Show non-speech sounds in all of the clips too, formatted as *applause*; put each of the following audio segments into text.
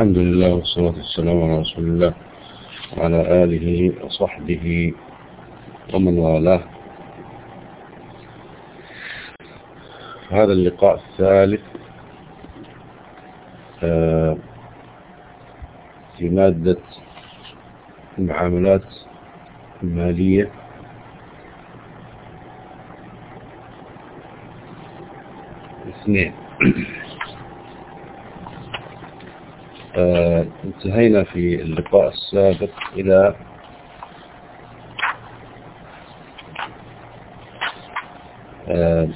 الحمد لله والصلاة والسلام على رسول الله وعلى آله وصحبه ومن والاه. هذا اللقاء الثالث آه، في مادة المعاملات المالية. اثنين آه، انتهينا في اللقاء السابق إلى آه،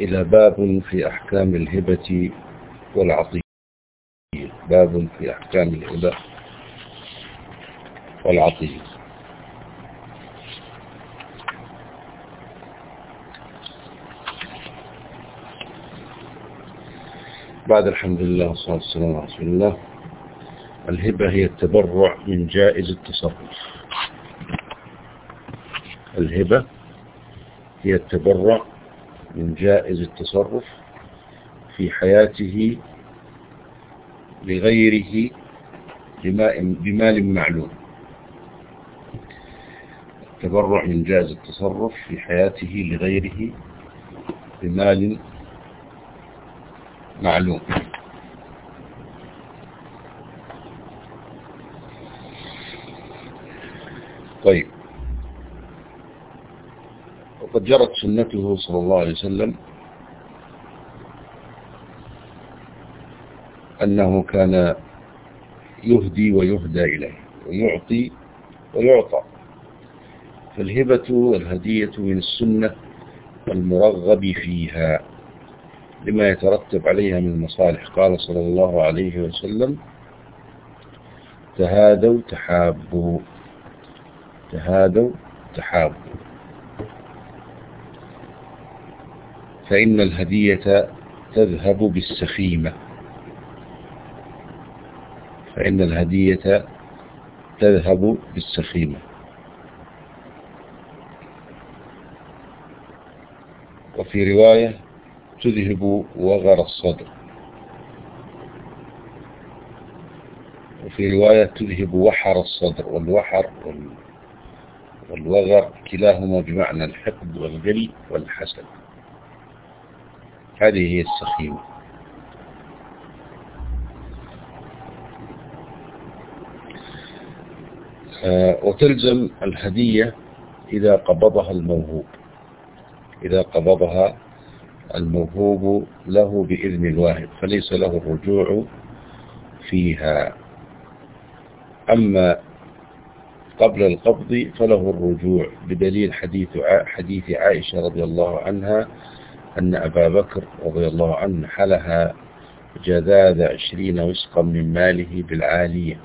إلى باب في أحكام الهبة والعطية. باب في أحكام الهبة والعطية. بعد الحمد لله والصلاة والسلام على رسول الله. الهبة هي التبرع من جائز التصرف. الهبة هي التبرع من جائز التصرف في حياته لغيره بمال معلوم. التبرع من جائز التصرف في حياته لغيره بمال معلوم. طيب. وقد جرت سنته صلى الله عليه وسلم أنه كان يهدي ويهدى إليه ويعطي ويعطى. فالهبة والهدية من السنة المرغب فيها. لما يترتب عليها من المصالح. قال صلى الله عليه وسلم تهادوا تحابوا. تهادوا تحابوا. فإن الهدية تذهب بالسخيمة. فإن الهدية تذهب بالسخيمة. وفي رواية تذهب وغر الصدر. وفي رواية تذهب وحر الصدر والوحر والوغر كلاهما بمعنى الحقد والغل والحسد. هذه هي السخيمة. آه، وتلزم الهدية إذا قبضها الموهوب. إذا قبضها الموهوب له بإذن الواهب فليس له الرجوع فيها. أما قبل القبض فله الرجوع بدليل حديث حديث عائشة رضي الله عنها أن أبا بكر رضي الله عنه حلها جذاذ عشرين وسقا من ماله بالعالية.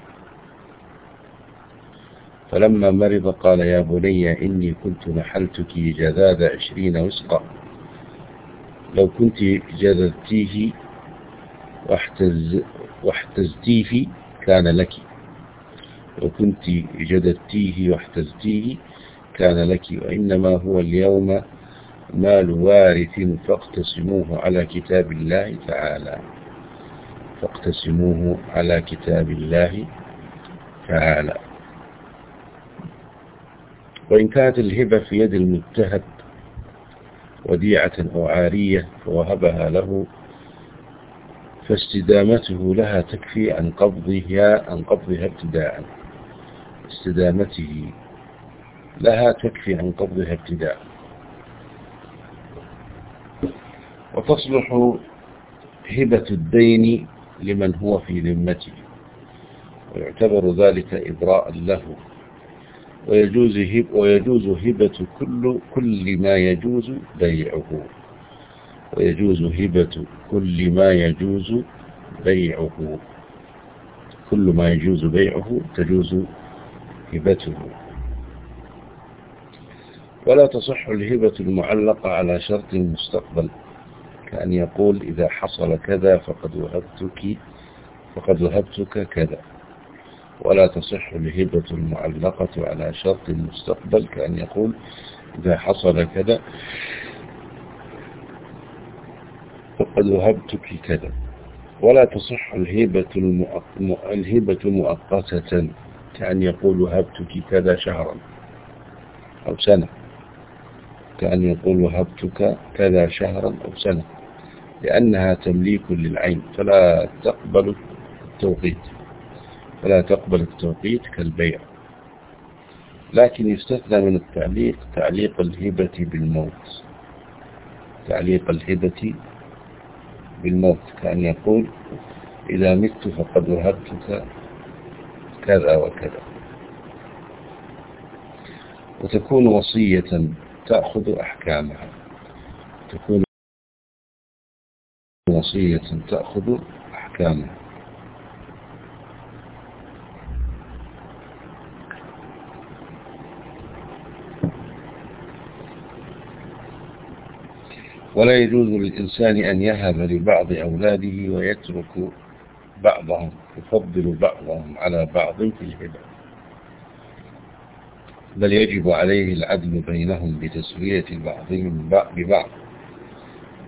فلما مرض قال يا بني إني كنت نحلتك جذاذ عشرين وسقا. لو كنت جذبتيه واحتز واحتزتيه كان لك. لو كنت جددتيه واحتزتيه كان لك. وإنما هو اليوم مال وارث فاقتسموه على كتاب الله تعالى. فاقتسموه على كتاب الله تعالى. وإن كانت الهبة في يد المتهب وديعة أو عارية فوهبها له فاستدامته لها تكفي عن قبضها عن قبضها ابتداء. استدامته لها تكفي عن قبضها ابتداء. وتصلح هبة الدين لمن هو في ذمته ويعتبر ذلك إبراء له. ويجوز هب ويجوز هبة كل كل ما يجوز بيعه. ويجوز هبة كل ما يجوز بيعه. كل ما يجوز بيعه تجوز هبته. ولا تصح الهبة المعلقة على شرط المستقبل كأن يقول إذا حصل كذا فقد وهبتك فقد وهبتك كذا. ولا تصح الهبة المعلقة على شرط المستقبل كأن يقول إذا حصل كذا فقد وهبتك كذا. ولا تصح الهبة. الهبة مؤقتة كأن يقول وهبتك كذا شهرا. أو سنة. كأن يقول وهبتك كذا شهرا أو سنة. لأنها تمليك للعين فلا تقبل التوقيت. فلا تقبل التوقيت كالبيع. لكن يستثنى من التعليق تعليق الهبة بالموت. تعليق الهبة بالموت. كأن يقول إذا مت فقد وهبتك كذا وكذا. وتكون وصية تأخذ أحكامها. تكون وصية تأخذ أحكامها. ولا يجوز للإنسان أن يهب لبعض أولاده ويترك بعضهم يفضل بعضهم على بعض في الهبة. بل يجب عليه العدل بينهم بتسوية بعضهم ببعض.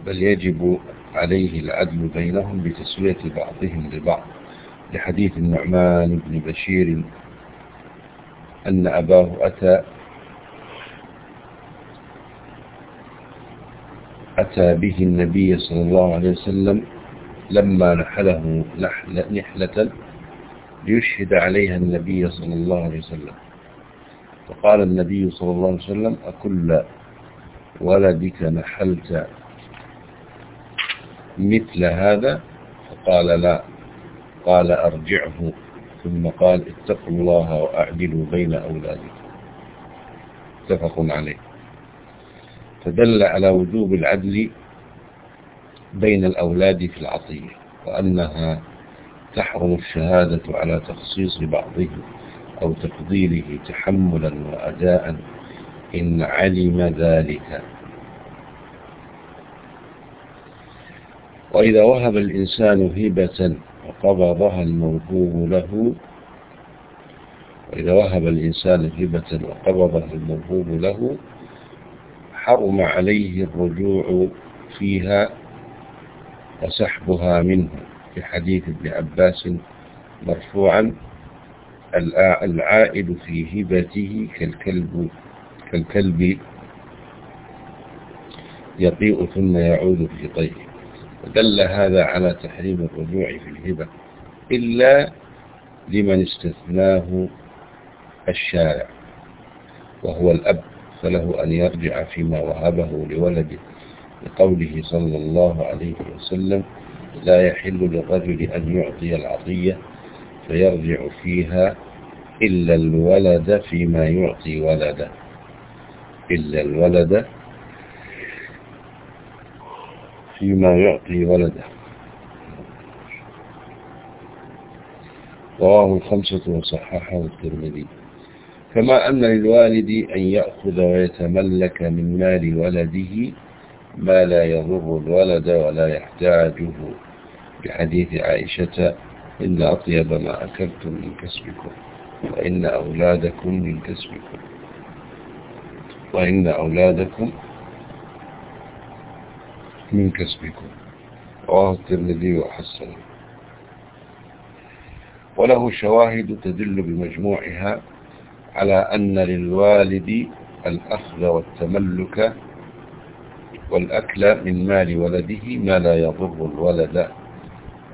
بل يجب عليه العدل بينهم بتسوية بعضهم ببعض لحديث النعمان بن بشير أن أباه أتى أتى به النبي صلى الله عليه وسلم لما نحله نحلة ليشهد عليها النبي صلى الله عليه وسلم. فقال النبي صلى الله عليه وسلم أكل ولدك نحلت مثل هذا؟ فقال لا. قال أرجعه ثم قال اتقوا الله وأعدلوا بين أولادكم. اتفق عليه. فدل على وجوب العدل بين الأولاد في العطية وأنها تحرم الشهادة على تخصيص بعضه أو تفضيله تحملا وأداء إن علم ذلك. وإذا وهب الإنسان هبة وقبضها الموهوب له وإذا وهب الإنسان هبة وقبضها الموهوب له حرم عليه الرجوع فيها وسحبها منه في حديث ابن عباس مرفوعا العائد في هبته كالكلب كالكلب يطيء ثم يعود في طيه ودل هذا على تحريم الرجوع في الهبة إلا لمن استثناه الشارع وهو الأب. فله أن يرجع فيما وهبه لولده لقوله صلى الله عليه وسلم لا يحل للرجل أن يعطي العطية فيرجع فيها إلا الولد فيما يعطي ولده. إلا الولد فيما يعطي ولده. رواه الخمسة وصححه الترمذي. كما أن للوالد أن يأخذ ويتملك من مال ولده ما لا يضر الولد ولا يحتاجه. بحديث عائشة إن أطيب ما أكلتم من كسبكم وإن أولادكم من كسبكم. وإن أولادكم من كسبكم. رواه الترمذي وحسنه. وله شواهد تدل بمجموعها على أن للوالد الأخذ والتملك والأكل من مال ولده ما لا يضر الولد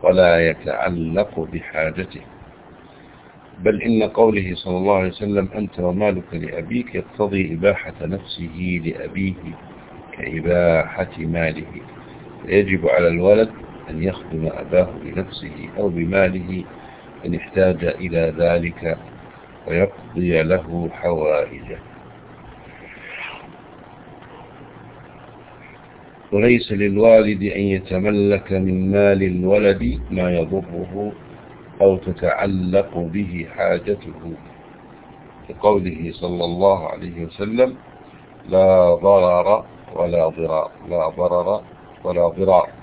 ولا يتعلق بحاجته. بل إن قوله صلى الله عليه وسلم أنت ومالك لأبيك يقتضي إباحة نفسه لأبيه كإباحة ماله. فيجب على الولد أن يخدم أباه بنفسه أو بماله إن احتاج إلى ذلك. ويقضي له حوائجه. وليس للوالد أن يتملك من مال الولد ما يضره أو تتعلق به حاجته. كقوله صلى الله عليه وسلم لا ضرر ولا ضرار لا ضرر ولا ضرار.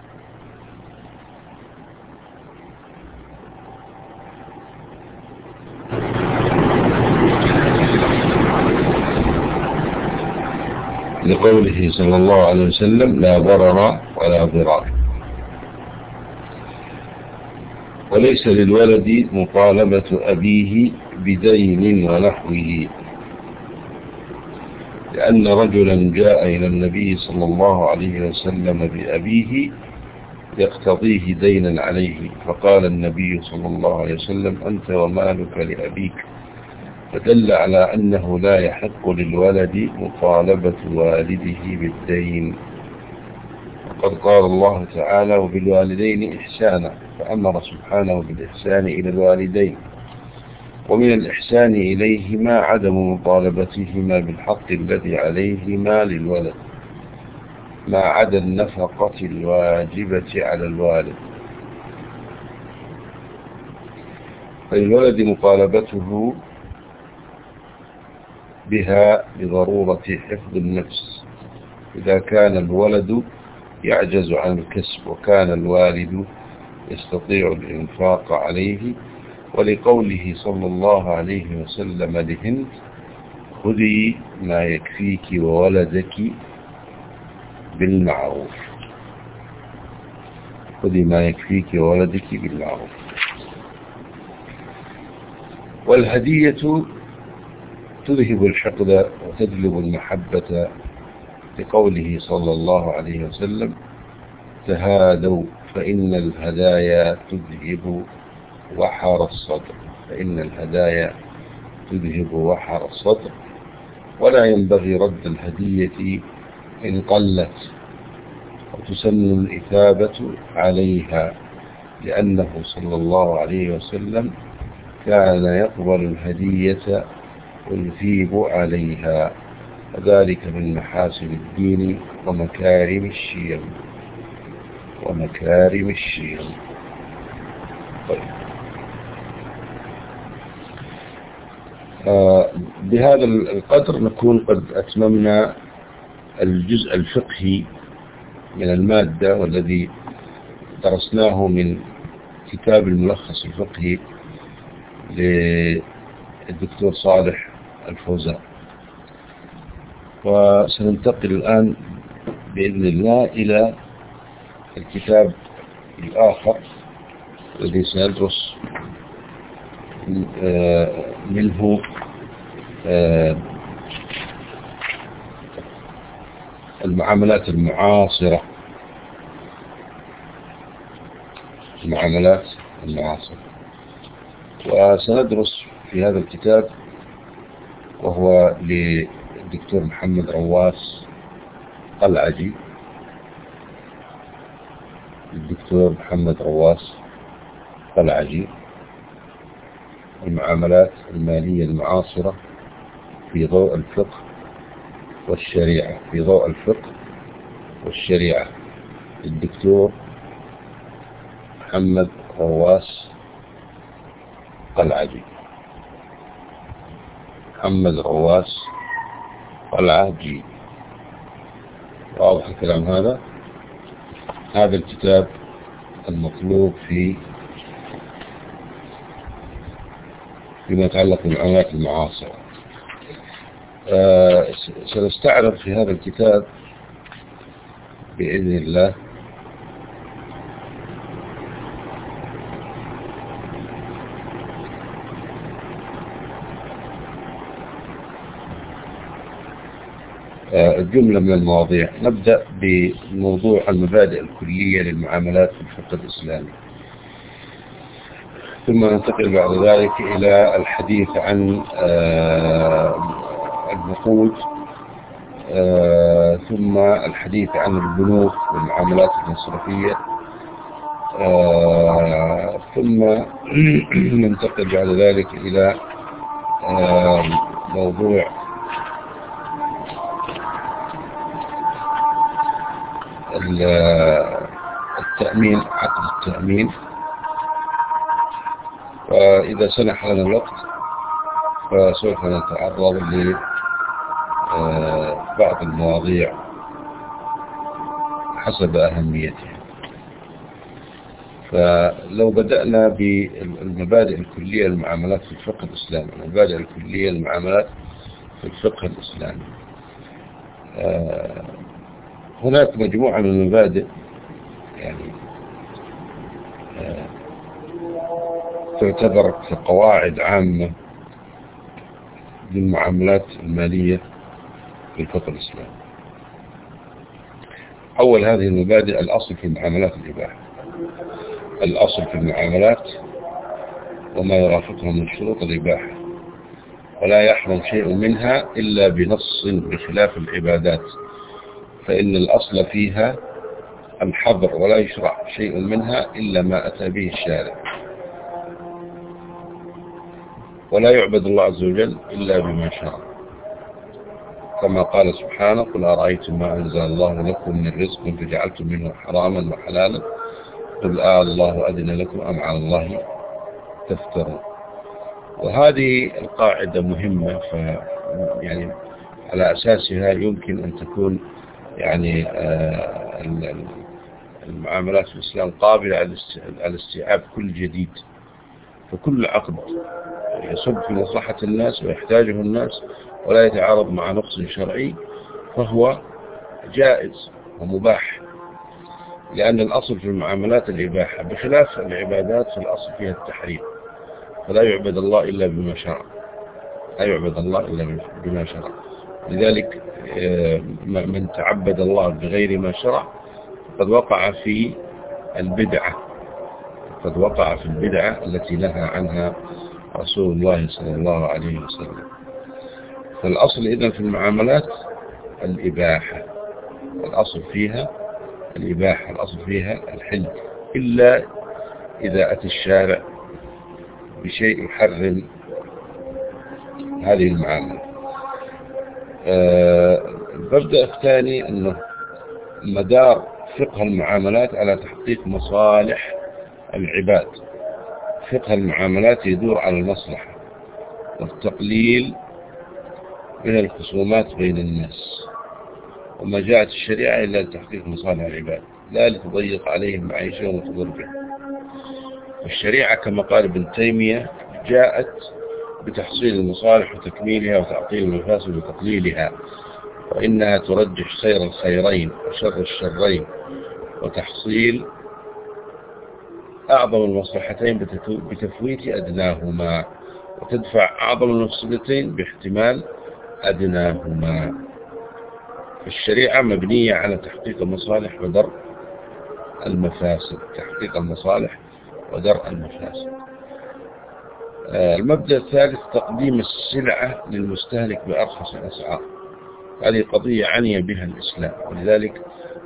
لقوله صلى الله عليه وسلم لا ضرر ولا ضرار. وليس للولد مطالبة أبيه بدين ونحوه. لأن رجلا جاء إلى النبي صلى الله عليه وسلم بأبيه يقتضيه دينا عليه. فقال النبي صلى الله عليه وسلم أنت ومالك لأبيك. فدل على أنه لا يحق للولد مطالبة والده بالدين. وقد قال الله تعالى وبالوالدين إحسانا فأمر سبحانه بالإحسان إلى الوالدين ومن الإحسان إليهما عدم مطالبتهما بالحق الذي عليهما للولد ما عدا النفقة الواجبة على الوالد. فللولد مطالبته بها لضرورة حفظ النفس. إذا كان الولد يعجز عن الكسب وكان الوالد يستطيع الإنفاق عليه ولقوله صلى الله عليه وسلم لهند خذي ما يكفيك وولدك بالمعروف. خذي ما يكفيك وولدك بالمعروف. والهدية تذهب الحقد وتجلب المحبة لقوله صلى الله عليه وسلم تهادوا فإن الهدايا تذهب وحر الصدر. فإن الهدايا تذهب وحر الصدر. ولا ينبغي رد الهدية إن قلت وتسن الإثابة عليها لأنه صلى الله عليه وسلم كان يقبل الهدية ويثيب عليها وذلك من محاسن الدين ومكارم الشيم. ومكارم الشيم. طيب. آه بهذا القدر نكون قد أتممنا الجزء الفقهي من المادة والذي درسناه من كتاب الملخص الفقهي للدكتور صالح الفوزان وسننتقل الآن بإذن الله إلى الكتاب الآخر الذي سندرس آه، منه آه، المعاملات المعاصرة. المعاملات المعاصرة. وسندرس في هذا الكتاب وهو للدكتور محمد رواس قلعجي الدكتور محمد رواس قلعجي المعاملات المالية المعاصرة في ضوء الفقه والشريعة في ضوء الفقه والشريعة. الدكتور محمد رواس قلعجي محمد رواس قلعجي واضح الكلام هذا؟ هذا الكتاب المطلوب في فيما يتعلق بالعملات المعاصرة آه سنستعرض في هذا الكتاب بإذن الله آه، جملة من المواضيع. نبدأ بموضوع المبادئ الكلية للمعاملات في الفقه الإسلامي. ثم ننتقل بعد ذلك إلى الحديث عن آه، النقود آه، ثم الحديث عن البنوك والمعاملات المصرفية. ثم *clears throat* ننتقل بعد ذلك إلى موضوع التأمين عقد التأمين. وإذا سنح لنا الوقت فسوف نتعرض لبعض المواضيع حسب أهميتها. فلو بدأنا بالمبادئ الكلية للمعاملات في الفقه الإسلامي المبادئ الكلية للمعاملات في الفقه الإسلامي. هناك مجموعة من المبادئ يعني آه، تعتبر كقواعد عامة للمعاملات المالية في الفقه الإسلامي. أول هذه المبادئ الأصل في المعاملات الإباحة. الأصل في المعاملات وما يرافقها من شروط الإباحة ولا يحرم شيء منها إلا بنص بخلاف العبادات. فإن الأصل فيها الحظر ولا يشرع شيء منها إلا ما أتى به الشارع. ولا يعبد الله عز وجل إلا بما شرع. كما قال سبحانه قل أرأيتم ما أنزل الله لكم من رزق فجعلتم منه حراما وحلالا؟ قل آه الله أذن لكم أم على الله تفترون. وهذه القاعدة مهمة ف يعني على أساسها يمكن أن تكون يعني آه، المعاملات في الإسلام قابلة على استيعاب كل جديد فكل عقد يصب في مصلحة الناس ويحتاجه الناس ولا يتعارض مع نص شرعي فهو جائز ومباح لأن الأصل في المعاملات الإباحة بخلاف العبادات في الأصل فيها التحريم فلا يعبد الله إلا بما شرع لا يعبد الله إلا بما شرع. لذلك آه، من تعبد الله بغير ما شرع قد وقع في البدعة قد وقع في البدعة التي نهى عنها رسول الله صلى الله عليه وسلم. فالأصل إذن في المعاملات الإباحة الأصل فيها الإباحة الأصل فيها الحل. إلا إذا أتى الشارع بشيء يحرم هذه المعاملة. المبدأ آه الثاني أنه مدار فقه المعاملات على تحقيق مصالح العباد. فقه المعاملات يدور على المصلحة والتقليل من الخصومات بين الناس. وما جاءت الشريعة إلا لتحقيق مصالح العباد. لا لتضيق عليهم معيشهم وتضر بهم الشريعة كما قال ابن تيمية جاءت بتحصيل المصالح وتكميلها وتعطيل المفاسد وتقليلها وإنها ترجح خير الخيرين وشر الشرين وتحصيل أعظم المصلحتين بتفويت أدناهما وتدفع أعظم المفسدتين باحتمال أدناهما. الشريعة مبنية على تحقيق المصالح ودرء المفاسد تحقيق المصالح ودرء المفاسد. المبدأ الثالث تقديم السلعة للمستهلك بأرخص الأسعار. هذه قضية عني بها الإسلام ولذلك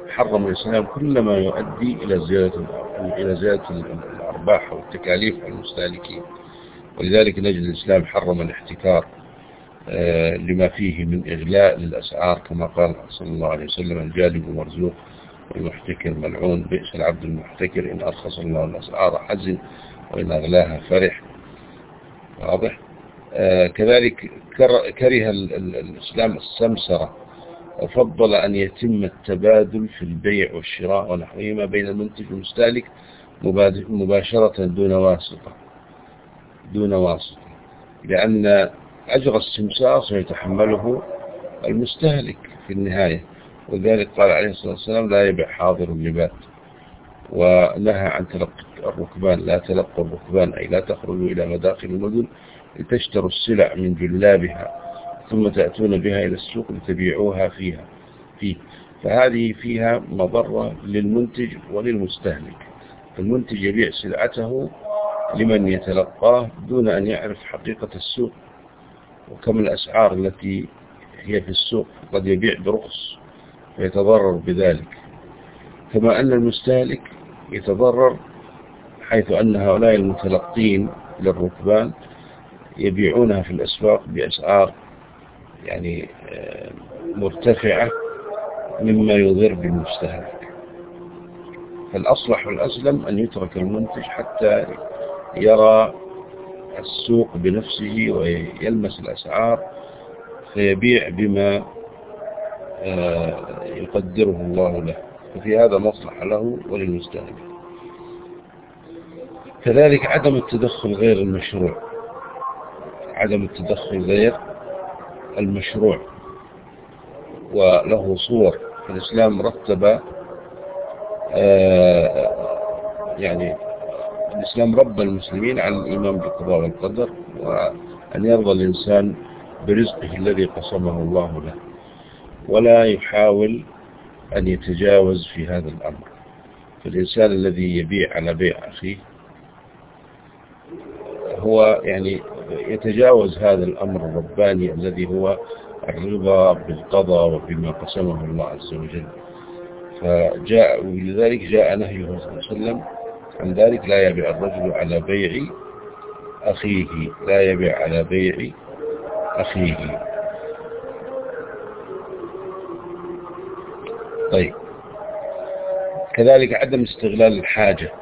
حرم الإسلام كل ما يؤدي إلى زيادة إلى زيادة الأرباح والتكاليف على المستهلكين. ولذلك نجد الإسلام حرم الاحتكار آه، لما فيه من إغلاء للأسعار كما قال صلى الله عليه وسلم الجالب مرزوق والمحتكر ملعون بئس العبد المحتكر إن أرخص الله الأسعار حزن وإن أغلاها فرح. واضح. آه، كذلك كره الإسلام السمسرة وفضل أن يتم التبادل في البيع والشراء ونحوهما بين المنتج والمستهلك مباشرة دون واسطة. دون واسطة. لأن أجر السمسار سيتحمله المستهلك في النهاية. وذلك قال عليه الصلاة والسلام لا يبيع حاضر اللبات ونهى عن تلقي الركبان لا تلقوا الركبان أي لا تخرجوا إلى مداخل المدن لتشتروا السلع من جلابها ثم تأتون بها إلى السوق لتبيعوها فيها فيه. فهذه فيها مضرة للمنتج وللمستهلك. المنتج يبيع سلعته لمن يتلقاه دون أن يعرف حقيقة السوق وكم الأسعار التي هي في السوق قد يبيع برخص فيتضرر بذلك. كما أن المستهلك يتضرر حيث أن هؤلاء المتلقين للركبان يبيعونها في الأسواق بأسعار يعني آه، مرتفعة مما يضر بالمستهلك. فالأصلح والأسلم أن يترك المنتج حتى يرى السوق بنفسه ويلمس الأسعار فيبيع بما آه، يقدره الله له. ففي هذا مصلحة له وللمستهلك. كذلك عدم التدخل غير المشروع. عدم التدخل غير المشروع. وله صور. الإسلام رتب آه، يعني الإسلام رب المسلمين على الإيمان بالقضاء والقدر وأن يرضى الإنسان برزقه الذي قسمه الله له. ولا يحاول أن يتجاوز في هذا الأمر. فالإنسان الذي يبيع على بيع أخيه هو يعني يتجاوز هذا الأمر الرباني الذي هو الرضا بالقضاء وبما قسمه الله عز وجل. فجاء ولذلك جاء نهيه صلى الله عليه وسلم عن ذلك لا يبيع الرجل على بيع أخيه لا يبيع على بيع أخيه. طيب. كذلك عدم استغلال الحاجة.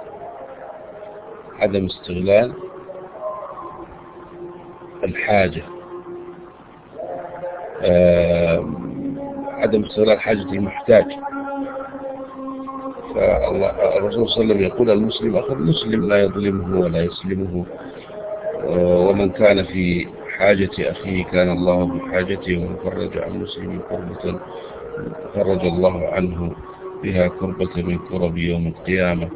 عدم استغلال الحاجة. عدم استغلال حاجة المحتاج فالرسول صلى الله عليه وسلم يقول المسلم أخذ المسلم لا يظلمه ولا يسلمه. ومن كان في حاجة أخيه كان الله بحاجته ومن فرج عن مسلم كربة فرج الله عنه بها كربة من كرب يوم القيامة.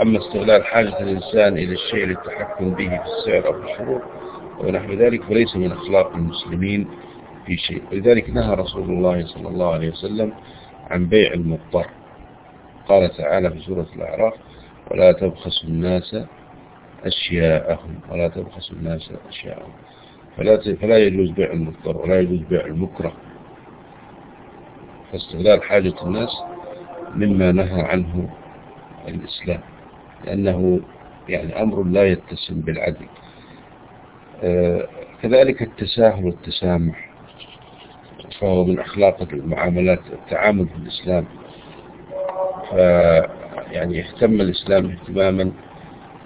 أما استغلال حاجة الإنسان إلى الشيء للتحكم به في السعر أو في الشروط ونحو ذلك فليس من أخلاق المسلمين في شيء. ولذلك نهى رسول الله صلى الله عليه وسلم عن بيع المضطر. قال تعالى في سورة الأعراف ولا تبخسوا الناس أشياءهم ولا تبخسوا الناس أشياءهم. فلا فلا يجوز بيع المضطر ولا يجوز بيع المكره. فاستغلال حاجة الناس مما نهى عنه الإسلام. لأنه يعني أمر لا يتسم بالعدل. آه، كذلك التساهل والتسامح فهو من أخلاق المعاملات التعامل في الإسلام يعني اهتم الإسلام اهتماما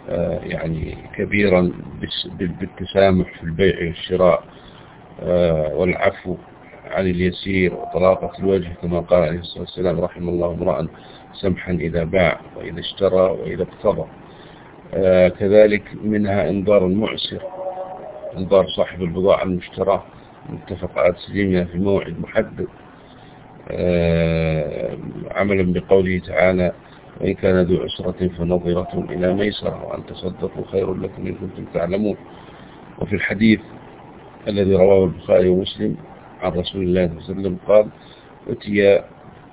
آه، يعني كبيرا بالتسامح في البيع والشراء آه، والعفو عن اليسير وطلاقة الوجه كما قال عليه الصلاة والسلام رحم الله امرأ سمحا إذا باع وإذا اشترى وإذا اقتضى. آه كذلك منها انظار المعسر انظار صاحب البضاعة المشتراه متفق على تسليمها في موعد محدد. آه عملا بقوله تعالى وإن كان ذو عسرة فنظرة إلى ميسرة وأن تصدقوا خير لكم إن كنتم تعلمون. وفي الحديث الذي رواه البخاري ومسلم عن رسول الله صلى الله عليه وسلم قال أتي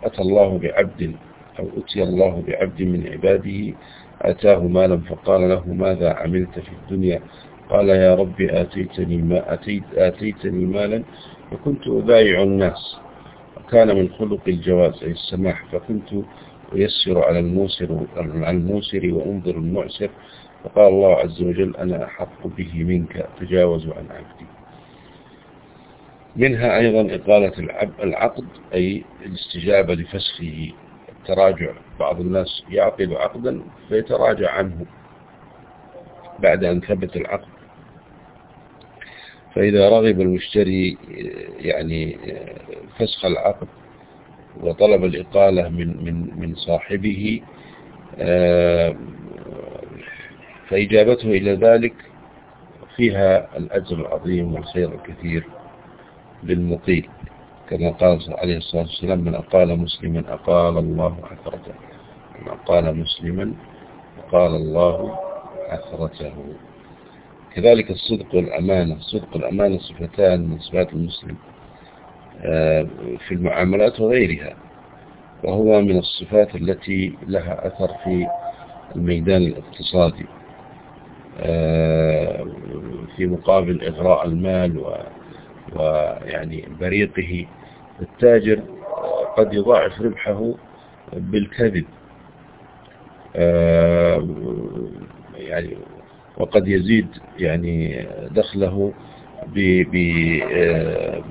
أتى الله بعبد أو أتي الله بعبد من عباده أتاه مالا فقال له ماذا عملت في الدنيا؟ قال يا رب آتيتني, ما أتيت آتيتني مالا فكنت أبايع الناس. وكان من خلق الجواز أي السماح فكنت أيسر على الموسر, على الموسر وأنظر المعسر. فقال الله عز وجل أنا أحق به منك تجاوز عن عبدي. منها أيضا إقالة العقد أي الاستجابة لفسخه. التراجع بعض الناس يعقد عقدا فيتراجع عنه بعد أن ثبت العقد. فإذا رغب المشتري يعني فسخ العقد وطلب الإقالة من من من صاحبه فإجابته إلى ذلك فيها الأجر العظيم والخير الكثير للمقيل كما قال عليه الصلاة والسلام من أقال مسلما أقال الله عثرته. من أقال مسلما أقال الله عثرته. كذلك الصدق والأمانة. الصدق والأمانة صفتان من صفات المسلم آه، في المعاملات وغيرها وهو من الصفات التي لها أثر في الميدان الاقتصادي آه، في مقابل إغراء المال ويعني بريقه التاجر قد يضاعف ربحه بالكذب. آه، يعني وقد يزيد يعني دخله آه،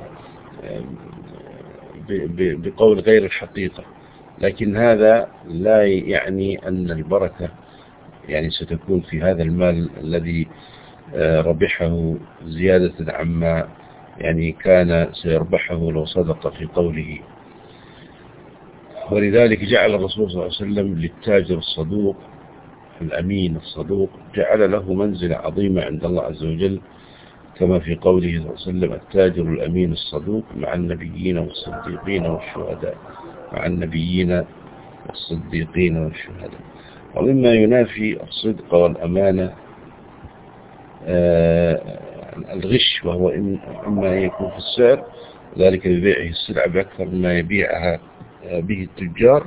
بقول غير الحقيقة. لكن هذا لا يعني أن البركة يعني ستكون في هذا المال الذي آه، ربحه زيادة عما يعني كان سيربحه لو صدق في قوله. ولذلك جعل الرسول صلى الله عليه وسلم للتاجر الصدوق الأمين الصدوق جعل له منزلة عظيمة عند الله عز وجل كما في قوله صلى الله عليه وسلم التاجر الأمين الصدوق مع النبيين والصديقين والشهداء مع النبيين والصديقين والشهداء. ومما ينافي الصدق والأمانة آه، ألغش وهو إما أن يكون في السعر ذلك ببيعه السلعة بأكثر مما يبيعها آه، به التجار.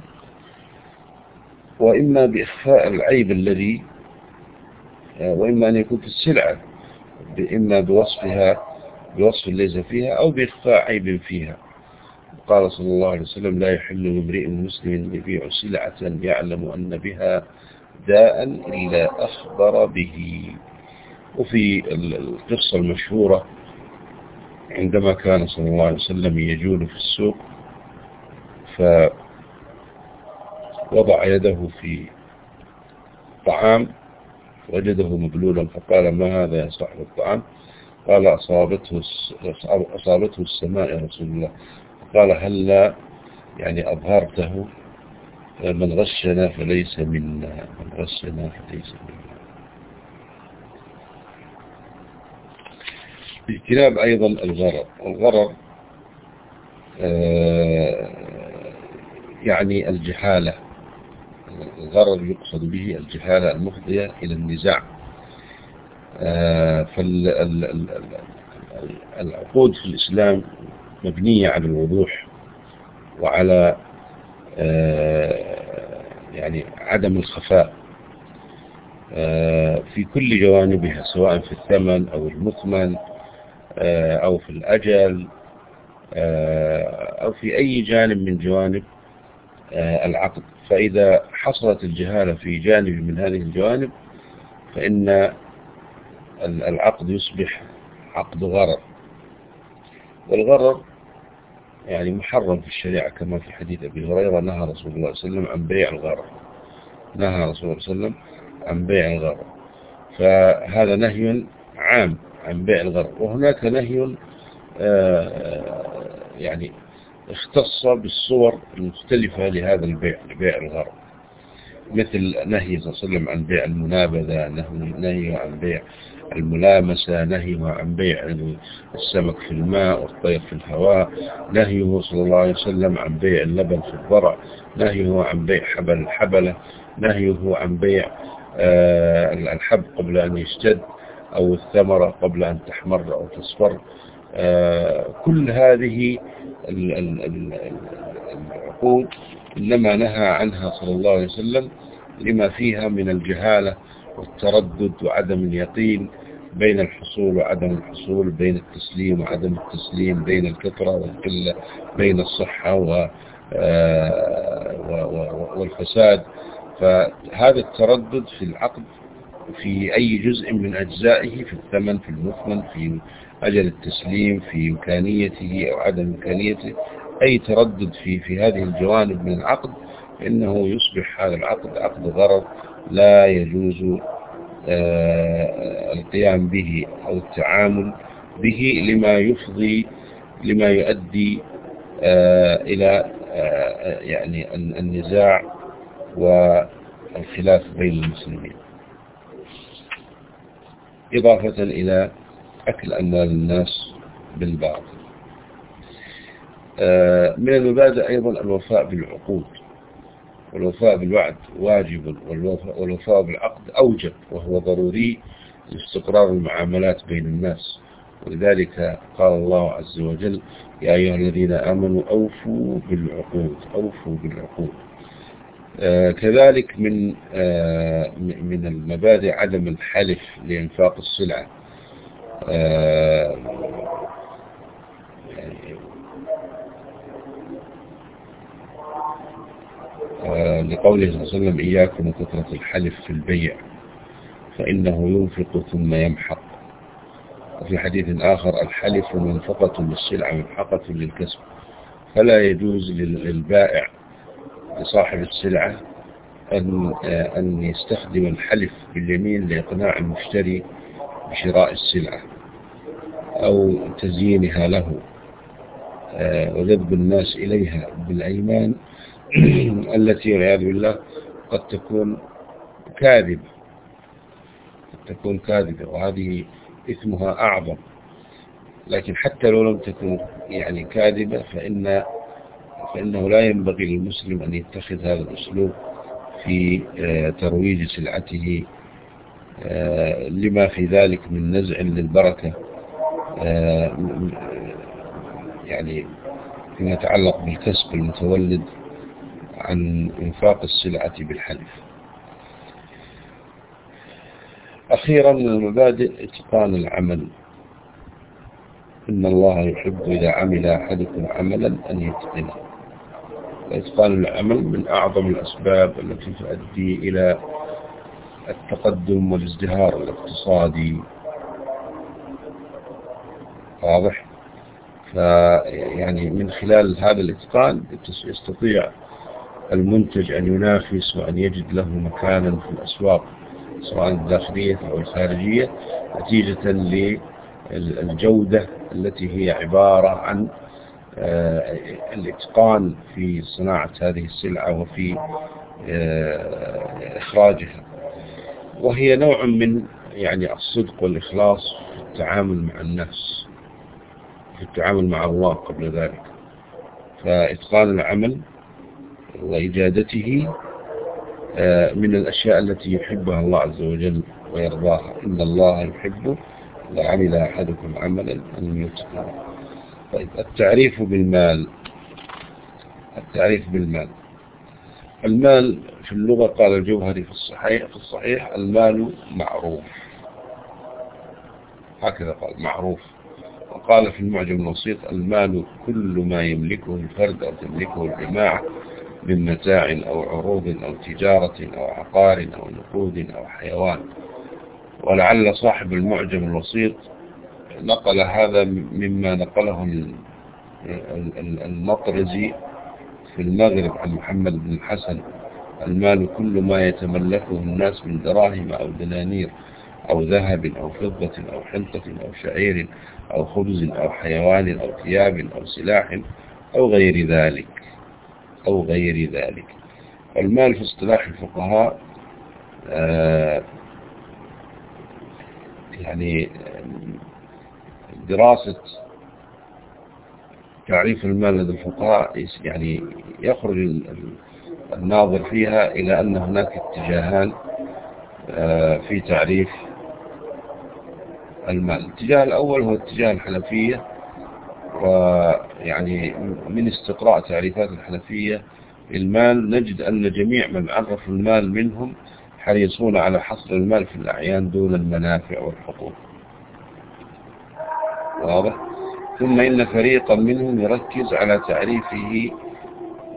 وإما بإخفاء العيب الذي آه، وإما أن يكون في السلعة إما بوصفها بوصف ليس فيها أو بإخفاء عيب فيها. قال صلى الله عليه وسلم لا يحل لامرئ مسلم يبيع سلعة يعلم أن بها داء إلا أخبر به. وفي القصة المشهورة عندما كان صلى الله عليه وسلم يجول في السوق فوضع يده في طعام وجده مبلولا فقال ما هذا يا صاحب الطعام؟ قال أصابته أصابته السماء يا رسول الله. قال هل لا يعني أظهرته من غشنا فليس منا من غشنا فليس منا. اجتناب أيضا الغرر. الغرر آه، يعني الجهالة. الغرر يقصد به الجهالة المفضية إلى النزاع. آه، فالعقود في الإسلام مبنية على الوضوح وعلى آه، يعني عدم الخفاء. في كل جوانبها سواء في الثمن أو المثمن أو في الأجل آه، أو في أي جانب من جوانب آه، العقد. فإذا حصلت الجهالة في جانب من هذه الجوانب فإن العقد يصبح عقد غرر. والغرر يعني محرم في الشريعة كما في حديث أبي هريرة نهى رسول الله صلى الله عليه وسلم عن بيع الغرر. نهى رسول الله صلى الله عليه وسلم عن بيع الغرر. فهذا نهي عام. عن بيع الغرر وهناك نهي آه، يعني اختص بالصور المختلفة لهذا البيع لبيع الغرر مثل نهي صلى الله عليه وسلم عن بيع المنابذة نهي عن بيع الملامسة نهيه عن بيع السمك في الماء والطير في الهواء نهيه صلى الله عليه وسلم عن بيع اللبن في الضرع نهيه عن بيع حبل الحبلة نهيه عن بيع آه، الحب قبل أن يشتد. أو الثمرة قبل أن تحمر أو تصفر. آه، كل هذه العقود إنما نهى عنها صلى الله عليه وسلم لما فيها من الجهالة والتردد وعدم اليقين بين الحصول وعدم الحصول بين التسليم وعدم التسليم بين الكثرة والقلة بين الصحة آه، والفساد. فهذا التردد في العقد في أي جزء من أجزائه في الثمن في المثمن في أجل التسليم في إمكانيته أو عدم إمكانيته أي تردد في في هذه الجوانب من العقد فإنه يصبح هذا العقد عقد غرض لا يجوز آه، القيام به أو التعامل به لما يفضي لما يؤدي آه، إلى آه، يعني النزاع والخلاف بين المسلمين. إضافة إلى أكل أموال الناس بالباطل. آه، من المبادئ أيضا الوفاء بالعقود. والوفاء بالوعد واجب والوفاء بالعقد أوجب وهو ضروري لاستقرار المعاملات بين الناس. ولذلك قال الله عز وجل يا أيها الذين آمنوا أوفوا بالعقود أوفوا بالعقود. كذلك من آه، من المبادئ عدم الحلف لإنفاق السلعة. آه، لقوله صلى الله عليه وسلم إياكم وكثرة الحلف في البيع فإنه ينفق ثم يمحق. وفي حديث آخر الحلف منفقة للسلعة ممحقة للكسب فلا يجوز للبائع لصاحب السلعة أن, أن يستخدم الحلف باليمين لإقناع المشتري بشراء السلعة أو تزيينها له آه، وجذب الناس إليها بالأيمان *clears throat* التي والعياذ بالله قد تكون كاذبة قد تكون كاذبة وهذه إثمها أعظم. لكن حتى لو لم تكن يعني كاذبة فإن فإنه لا ينبغي للمسلم أن يتخذ هذا الأسلوب في ترويج سلعته لما في ذلك من نزع للبركة يعني فيما يتعلق بالكسب المتولد عن إنفاق السلعة بالحلف. أخيرا من المبادئ إتقان العمل. إن الله يحب إذا عمل أحدكم عملا أن يتقنه. وإتقان العمل من أعظم الأسباب التي تؤدي إلى التقدم والازدهار الاقتصادي. واضح؟ فيعني من خلال هذا الإتقان يستطيع المنتج أن ينافس وأن يجد له مكانا في الأسواق سواء الداخلية أو الخارجية نتيجة للجودة التي هي عبارة عن الإتقان في صناعة هذه السلعة وفي آه، إخراجها. وهي نوع من يعني الصدق والإخلاص في التعامل مع النفس في التعامل مع الله قبل ذلك. فإتقان العمل وإجادته آه، من الأشياء التي يحبها الله عز وجل ويرضاها. إن الله يحب لعمل أحدكم عملا أن يتقن طيب التعريف بالمال. التعريف بالمال. المال في اللغة قال الجوهري في الصحيح في الصحيح المال معروف. هكذا قال معروف. وقال في المعجم الوسيط المال كل ما يملكه الفرد أو تملكه الجماعة من متاع أو عروض أو تجارة أو عقار أو نقود أو حيوان. ولعل صاحب المعجم الوسيط نقل هذا مما نقله المطرزي في المغرب عن محمد بن الحسن. المال كل ما يتملكه الناس من دراهم أو دنانير أو ذهب أو فضة أو حنطة أو شعير أو خبز أو حيوان أو ثياب أو سلاح أو غير ذلك. أو غير ذلك. المال في اصطلاح الفقهاء آه، يعني دراسة تعريف المال لدى الفقهاء يعني يخرج الناظر فيها إلى أن هناك اتجاهان آه، في تعريف المال. الاتجاه الأول هو اتجاه الحنفية ويعني من استقراء تعريفات الحنفية المال نجد أن جميع من عرف المال منهم حريصون على حصر المال في الأعيان دون المنافع والحقوق. واضح. ثم إن فريقا منهم يركز على تعريفه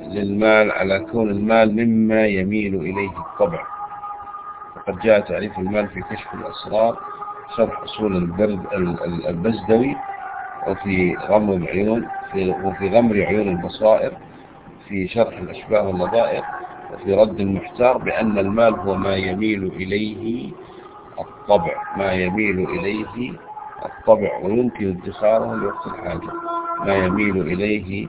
للمال على كون المال مما يميل إليه الطبع. وقد جاء تعريف المال في كشف الأسرار شرح أصول البرد البزدوي وفي غمر العيون في وفي غمر عيون البصائر في شرح الأشباه والنظائر وفي رد المحتار بأن المال هو ما يميل إليه الطبع ما يميل إليه الطبع ويمكن ادخاره لوقت الحاجة. ما يميل إليه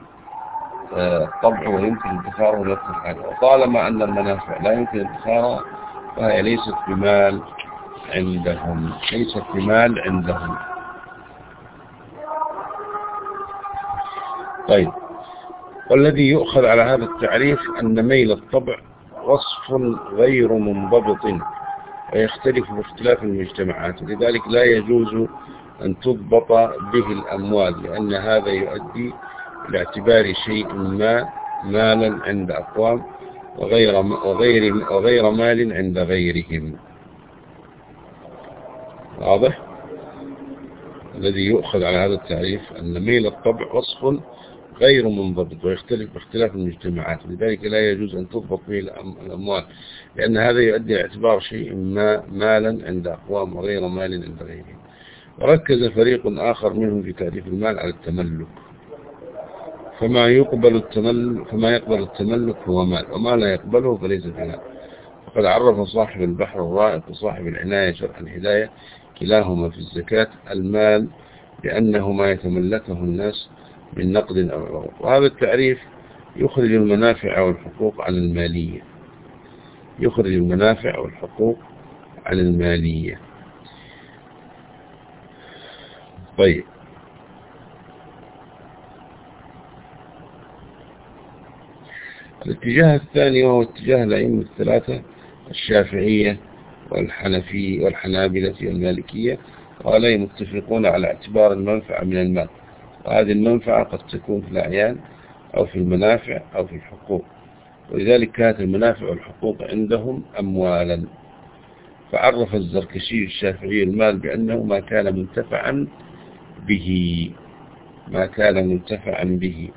آه، الطبع ويمكن ادخاره لوقت الحاجة. وطالما أن المنافع لا يمكن ادخارها فهي ليست بمال عندهم. ليست بمال عندهم. طيب. والذي يؤخذ على هذا التعريف أن ميل الطبع وصف غير منضبط ويختلف باختلاف المجتمعات. لذلك لا يجوز أن تضبط به الأموال لأن هذا يؤدي إلى اعتبار شيء ما مالا عند أقوام وغير, وغير, وغير مال عند غيرهم. واضح؟ الذي يؤخذ على هذا التعريف أن ميل الطبع وصف غير منضبط ويختلف باختلاف المجتمعات لذلك لا يجوز أن تضبط به الأموال لأن هذا يؤدي اعتبار شيء ما مالا عند أقوام وغير مال عند غيرهم. وركز فريق آخر منهم في تعريف المال على التملك. فما يقبل التملك فما يقبل التملك هو مال وما لا يقبله فليس مال. وقد عرف صاحب البحر الرائق وصاحب العناية شرح الهداية كلاهما في الزكاة المال بأنه ما يتملكه الناس من نقد أو عروض. وهذا التعريف يخرج المنافع والحقوق عن المالية. يخرج المنافع والحقوق عن المالية. طيب. الاتجاه الثاني وهو اتجاه الأئمة الثلاثة الشافعية والحنفي والحنابلة والمالكية وهؤلاء متفقون على اعتبار المنفعة من المال. وهذه المنفعة قد تكون في الأعيان أو في المنافع أو في الحقوق. ولذلك كانت المنافع والحقوق عندهم أموالا. فعرف الزركشي الشافعي المال بأنه ما كان منتفعا به ما كان منتفعا به.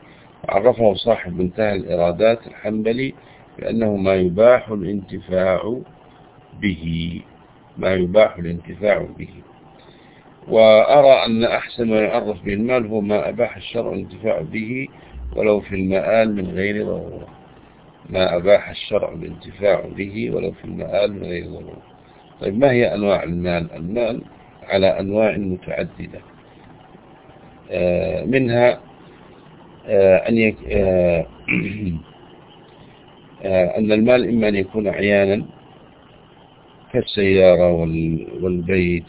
عرفه صاحب منتهى الإرادات الحنبلي بأنه ما يباح الانتفاع به ما يباح الانتفاع به. وأرى أن أحسن ما يعرف به المال هو ما أباح الشرع الانتفاع به ولو في المآل من غير ضرورة. ما أباح الشرع الانتفاع به ولو في المآل من غير ضرورة. طيب ما هي أنواع المال؟ المال على أنواع متعددة. منها آه، أن يك... *clears throat* آه، أن المال إما أن يكون عيانا كالسيارة والبيت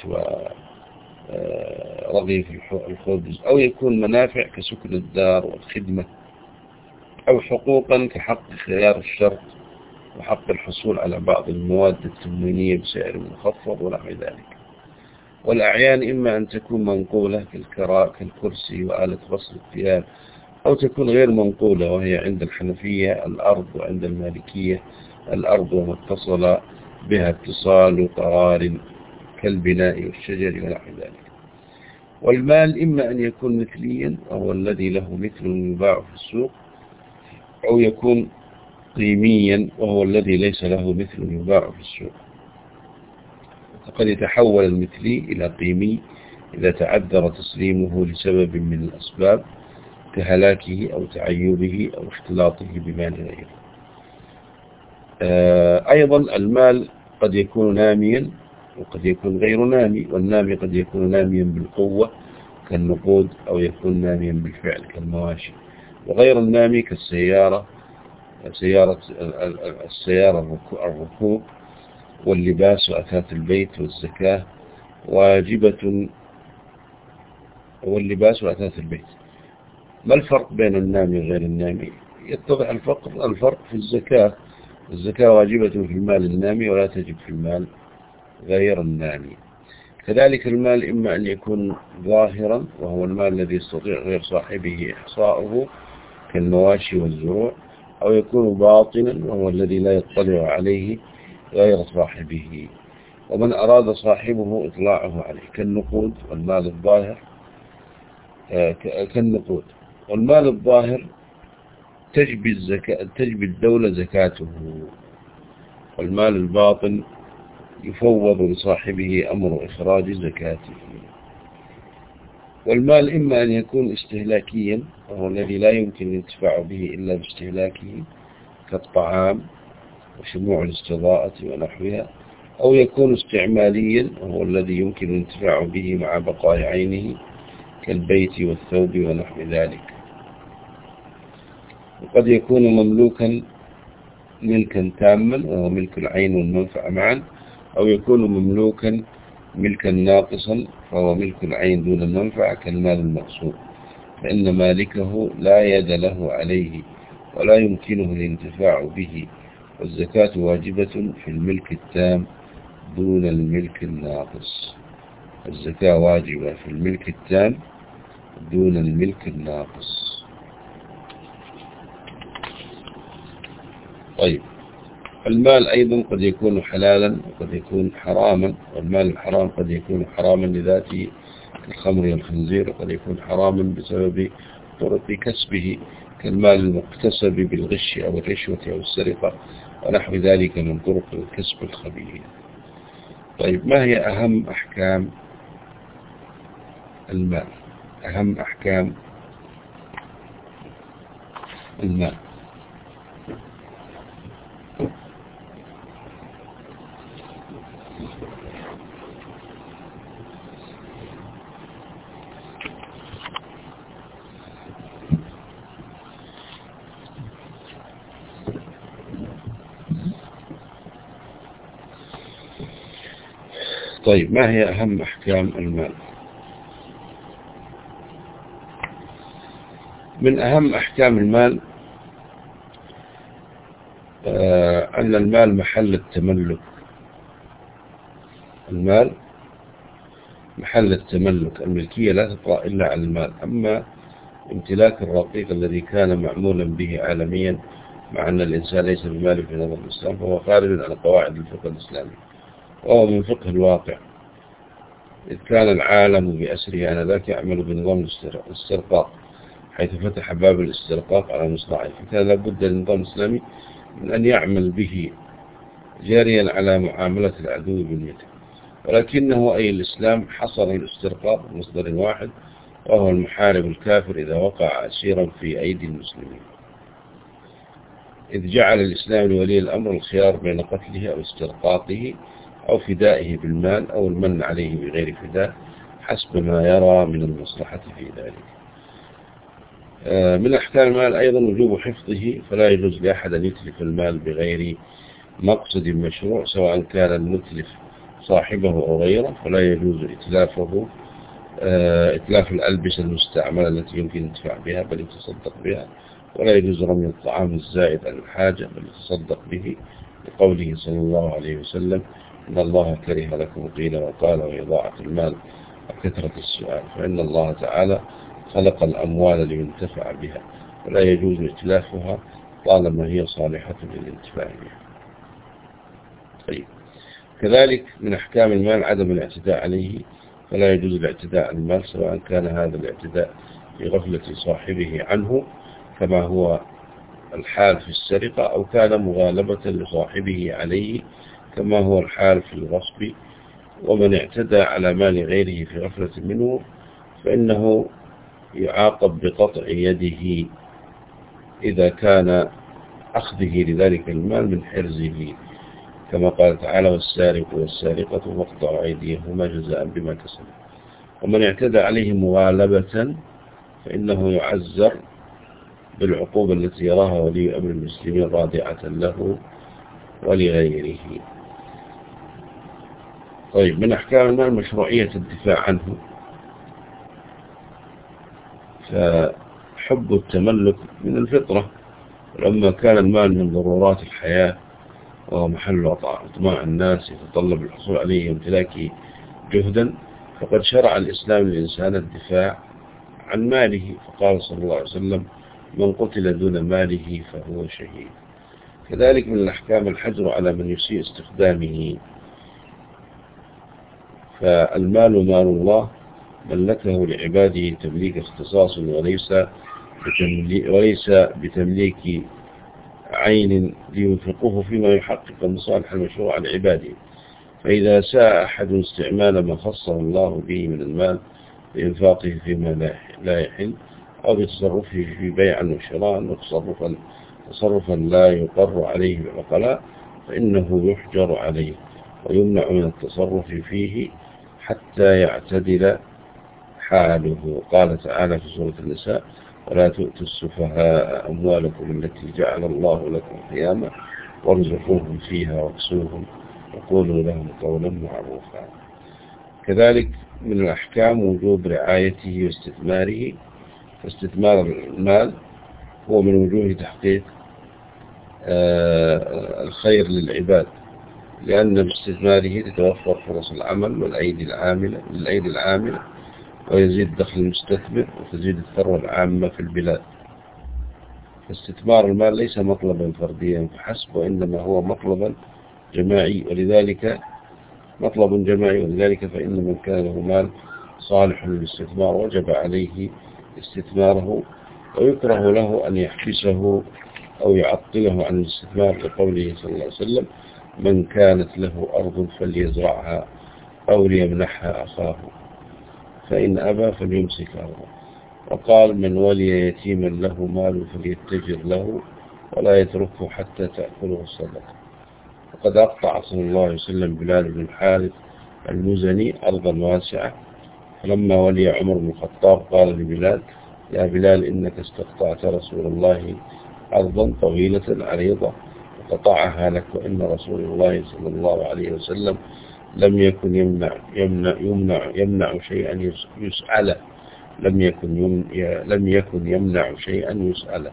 ورغيف الخبز أو يكون منافع كسكن الدار والخدمة أو حقوقا كحق خيار الشرط وحق الحصول على بعض المواد التموينية بسعر مخفض ونحو ذلك. والأعيان إما أن تكون منقولة كالكراء كالكرسي وآلة غسل الثياب أو تكون غير منقولة وهي عند الحنفية الأرض وعند المالكية الأرض وما اتصل بها اتصال قرار كالبناء والشجر ونحو ذلك. والمال إما أن يكون مثليا وهو الذي له مثل يباع في السوق أو يكون قيميا وهو الذي ليس له مثل يباع في السوق. فقد يتحول المثلي إلى قيمي إذا تعذر تسليمه لسبب من الأسباب كهلاكه أو تعيبه أو اختلاطه بمال غيره. آه، أيضا المال قد يكون ناميا وقد يكون غير نامي والنامي قد يكون ناميا بالقوة كالنقود أو يكون ناميا بالفعل كالمواشي. وغير النامي كالسيارة سيارة السيارة الركوب واللباس وأثاث البيت والزكاة واجبة واللباس وأثاث البيت. ما الفرق بين النامي وغير النامي؟ يتضح الفرق الفرق في الزكاة. الزكاة واجبة في المال النامي ولا تجب في المال غير النامي. كذلك المال إما أن يكون ظاهرا وهو المال الذي يستطيع غير صاحبه إحصاؤه كالمواشي والزروع أو يكون باطنا وهو الذي لا يطلع عليه غير صاحبه. ومن أراد صاحبه إطلاعه عليه. كالنقود والمال الظاهر آه، كالنقود. والمال الظاهر تجبي, الزكاة تجبي الدولة زكاته. والمال الباطن يفوض لصاحبه أمر إخراج زكاته. والمال إما أن يكون استهلاكيا وهو الذي لا يمكن الانتفاع به إلا باستهلاكه كالطعام وشموع الاستضاءة ونحوها أو يكون استعماليا وهو الذي يمكن الانتفاع به مع بقاء عينه كالبيت والثوب ونحو ذلك. وقد يكون مملوكا ملكا تاما وهو ملك العين والمنفعة معا أو يكون مملوكا ملكا ناقصا فهو ملك العين دون المنفعة كالمال المقصود. فإن مالكه لا يد له عليه ولا يمكنه الانتفاع به. والزكاة واجبة في الملك التام دون الملك الناقص. الزكاة واجبة في الملك التام دون الملك الناقص. طيب. المال أيضا قد يكون حلالا وقد يكون حراما والمال الحرام قد يكون حراما لذاته كالخمر والخنزير وقد يكون حراما بسبب طرق كسبه كالمال المكتسب بالغش أو الرشوة أو السرقة ونحو ذلك من طرق الكسب الخبيث طيب ما هي أهم أحكام المال؟ أهم أحكام المال. طيب ما هي أهم أحكام المال؟ من أهم أحكام المال آه، أن المال محل التملك. المال محل التملك الملكية لا تطرأ إلا على المال. أما امتلاك الرقيق الذي كان معمولا به عالميا مع أن الإنسان ليس بمالك في نظر الإسلام فهو خارج عن قواعد الفقه الإسلامي. وهو من فقه الواقع. إذ كان العالم بأسره آنذاك يعمل بنظام الاسترقاق حيث فتح باب الاسترقاق على مصراعيه فكان لابد للنظام الإسلامي من أن يعمل به جاريا على معاملة العدو باليد ولكنه أي الإسلام حصر الاسترقاق بمصدر واحد وهو المحارب الكافر إذا وقع أسيرا في أيدي المسلمين. إذ جعل الإسلام لولي الأمر الخيار بين قتله أو استرقاقه أو فدائه بالمال أو المن عليه بغير فداء حسب ما يرى من المصلحة في ذلك. آه، من أحكام المال أيضا وجوب حفظه فلا يجوز لأحد أن يتلف المال بغير مقصد مشروع سواء كان المتلف صاحبه أو غيره فلا يجوز إتلافه آه، إتلاف الألبسة المستعملة التي يمكن يدفع بها بل يتصدق بها ولا يجوز رمي الطعام الزائد عن الحاجة بل يتصدق به لقوله صلى الله عليه وسلم إن الله كره لكم قيل وقال وإضاعة المال وكثرة السؤال فإن الله تعالى خلق الأموال لينتفع بها ولا يجوز إتلافها طالما هي صالحة للانتفاع بها. طيب. كذلك من أحكام المال عدم الاعتداء عليه فلا يجوز الاعتداء على المال سواء كان هذا الاعتداء في غفلة صاحبه عنه كما هو الحال في السرقة أو كان مغالبة لصاحبه عليه كما هو الحال في الغصب ومن اعتدى على مال غيره في غفلة منه فإنه يعاقب بقطع يده إذا كان أخذه لذلك المال من حرزه كما قال تعالى والسارق والسارقة مقطع أيديهما جزاء بما كسبوا ومن اعتدى عليه مغالبة فإنه يعزر بالعقوبة التي يراها ولي أمر المسلمين رادعة له ولغيره. طيب من أحكام المال مشروعية الدفاع عنه. فحب التملك من الفطرة ولما كان المال من ضرورات الحياة وهو محل أطماع الناس يتطلب الحصول عليه امتلاكه جهدا فقد شرع الإسلام للإنسان الدفاع عن ماله. فقال صلى الله عليه وسلم من قتل دون ماله فهو شهيد. كذلك من الأحكام الحجر على من يسيء استخدامه. فالمال مال الله ملكه لعباده تمليك اختصاص وليس وليس بتمليك عين لينفقوه فيما يحقق المصالح المشروع لعباده فإذا ساء أحد استعمال ما خصه الله به من المال بإنفاقه فيما لا يحل أو بتصرفه في بيع وشراء وتصرفا تصرفا لا يقر عليه بالعقلاء فإنه يحجر عليه ويمنع من التصرف فيه حتى يعتدل حاله. قال تعالى في سورة النساء ولا تؤتوا السفهاء أموالكم التي جعل الله لكم قياما وارزقوهم فيها واكسوهم وقولوا لهم قولا معروفا. كذلك من الأحكام وجوب رعايته واستثماره. فاستثمار المال هو من وجوه تحقيق آه، الخير للعباد. لأن باستثماره تتوفر فرص العمل والأيدي العاملة للأيدي العاملة ويزيد دخل المستثمر وتزيد الثروة العامة في البلاد. فاستثمار المال ليس مطلبا فرديا فحسب وإنما هو مطلبا جماعي ولذلك مطلب جماعي ولذلك فإن من كان له مال صالح للاستثمار وجب عليه استثماره ويكره له أن يحبسه أو يعطله عن الاستثمار لقوله صلى الله عليه وسلم. من كانت له أرض فليزرعها أو ليمنحها أخاه. فإن أبى فليمسك أرضه. وقال من ولي يتيما له مال فليتجر له ولا يتركه حتى تأكله الصدقة. وقد أقطع صلى الله عليه وسلم بلال بن الحارث المزني أرضا واسعة. فلما ولي عمر بن الخطاب قال لبلال يا بلال إنك استقطعت رسول الله أرضا طويلة عريضة. وقطعها لك وإن رسول الله صلى الله عليه وسلم لم يكن يمنع يمنع يمنع, يمنع شيئا يسأله لم يكن لم يكن يمنع شيئا يسأله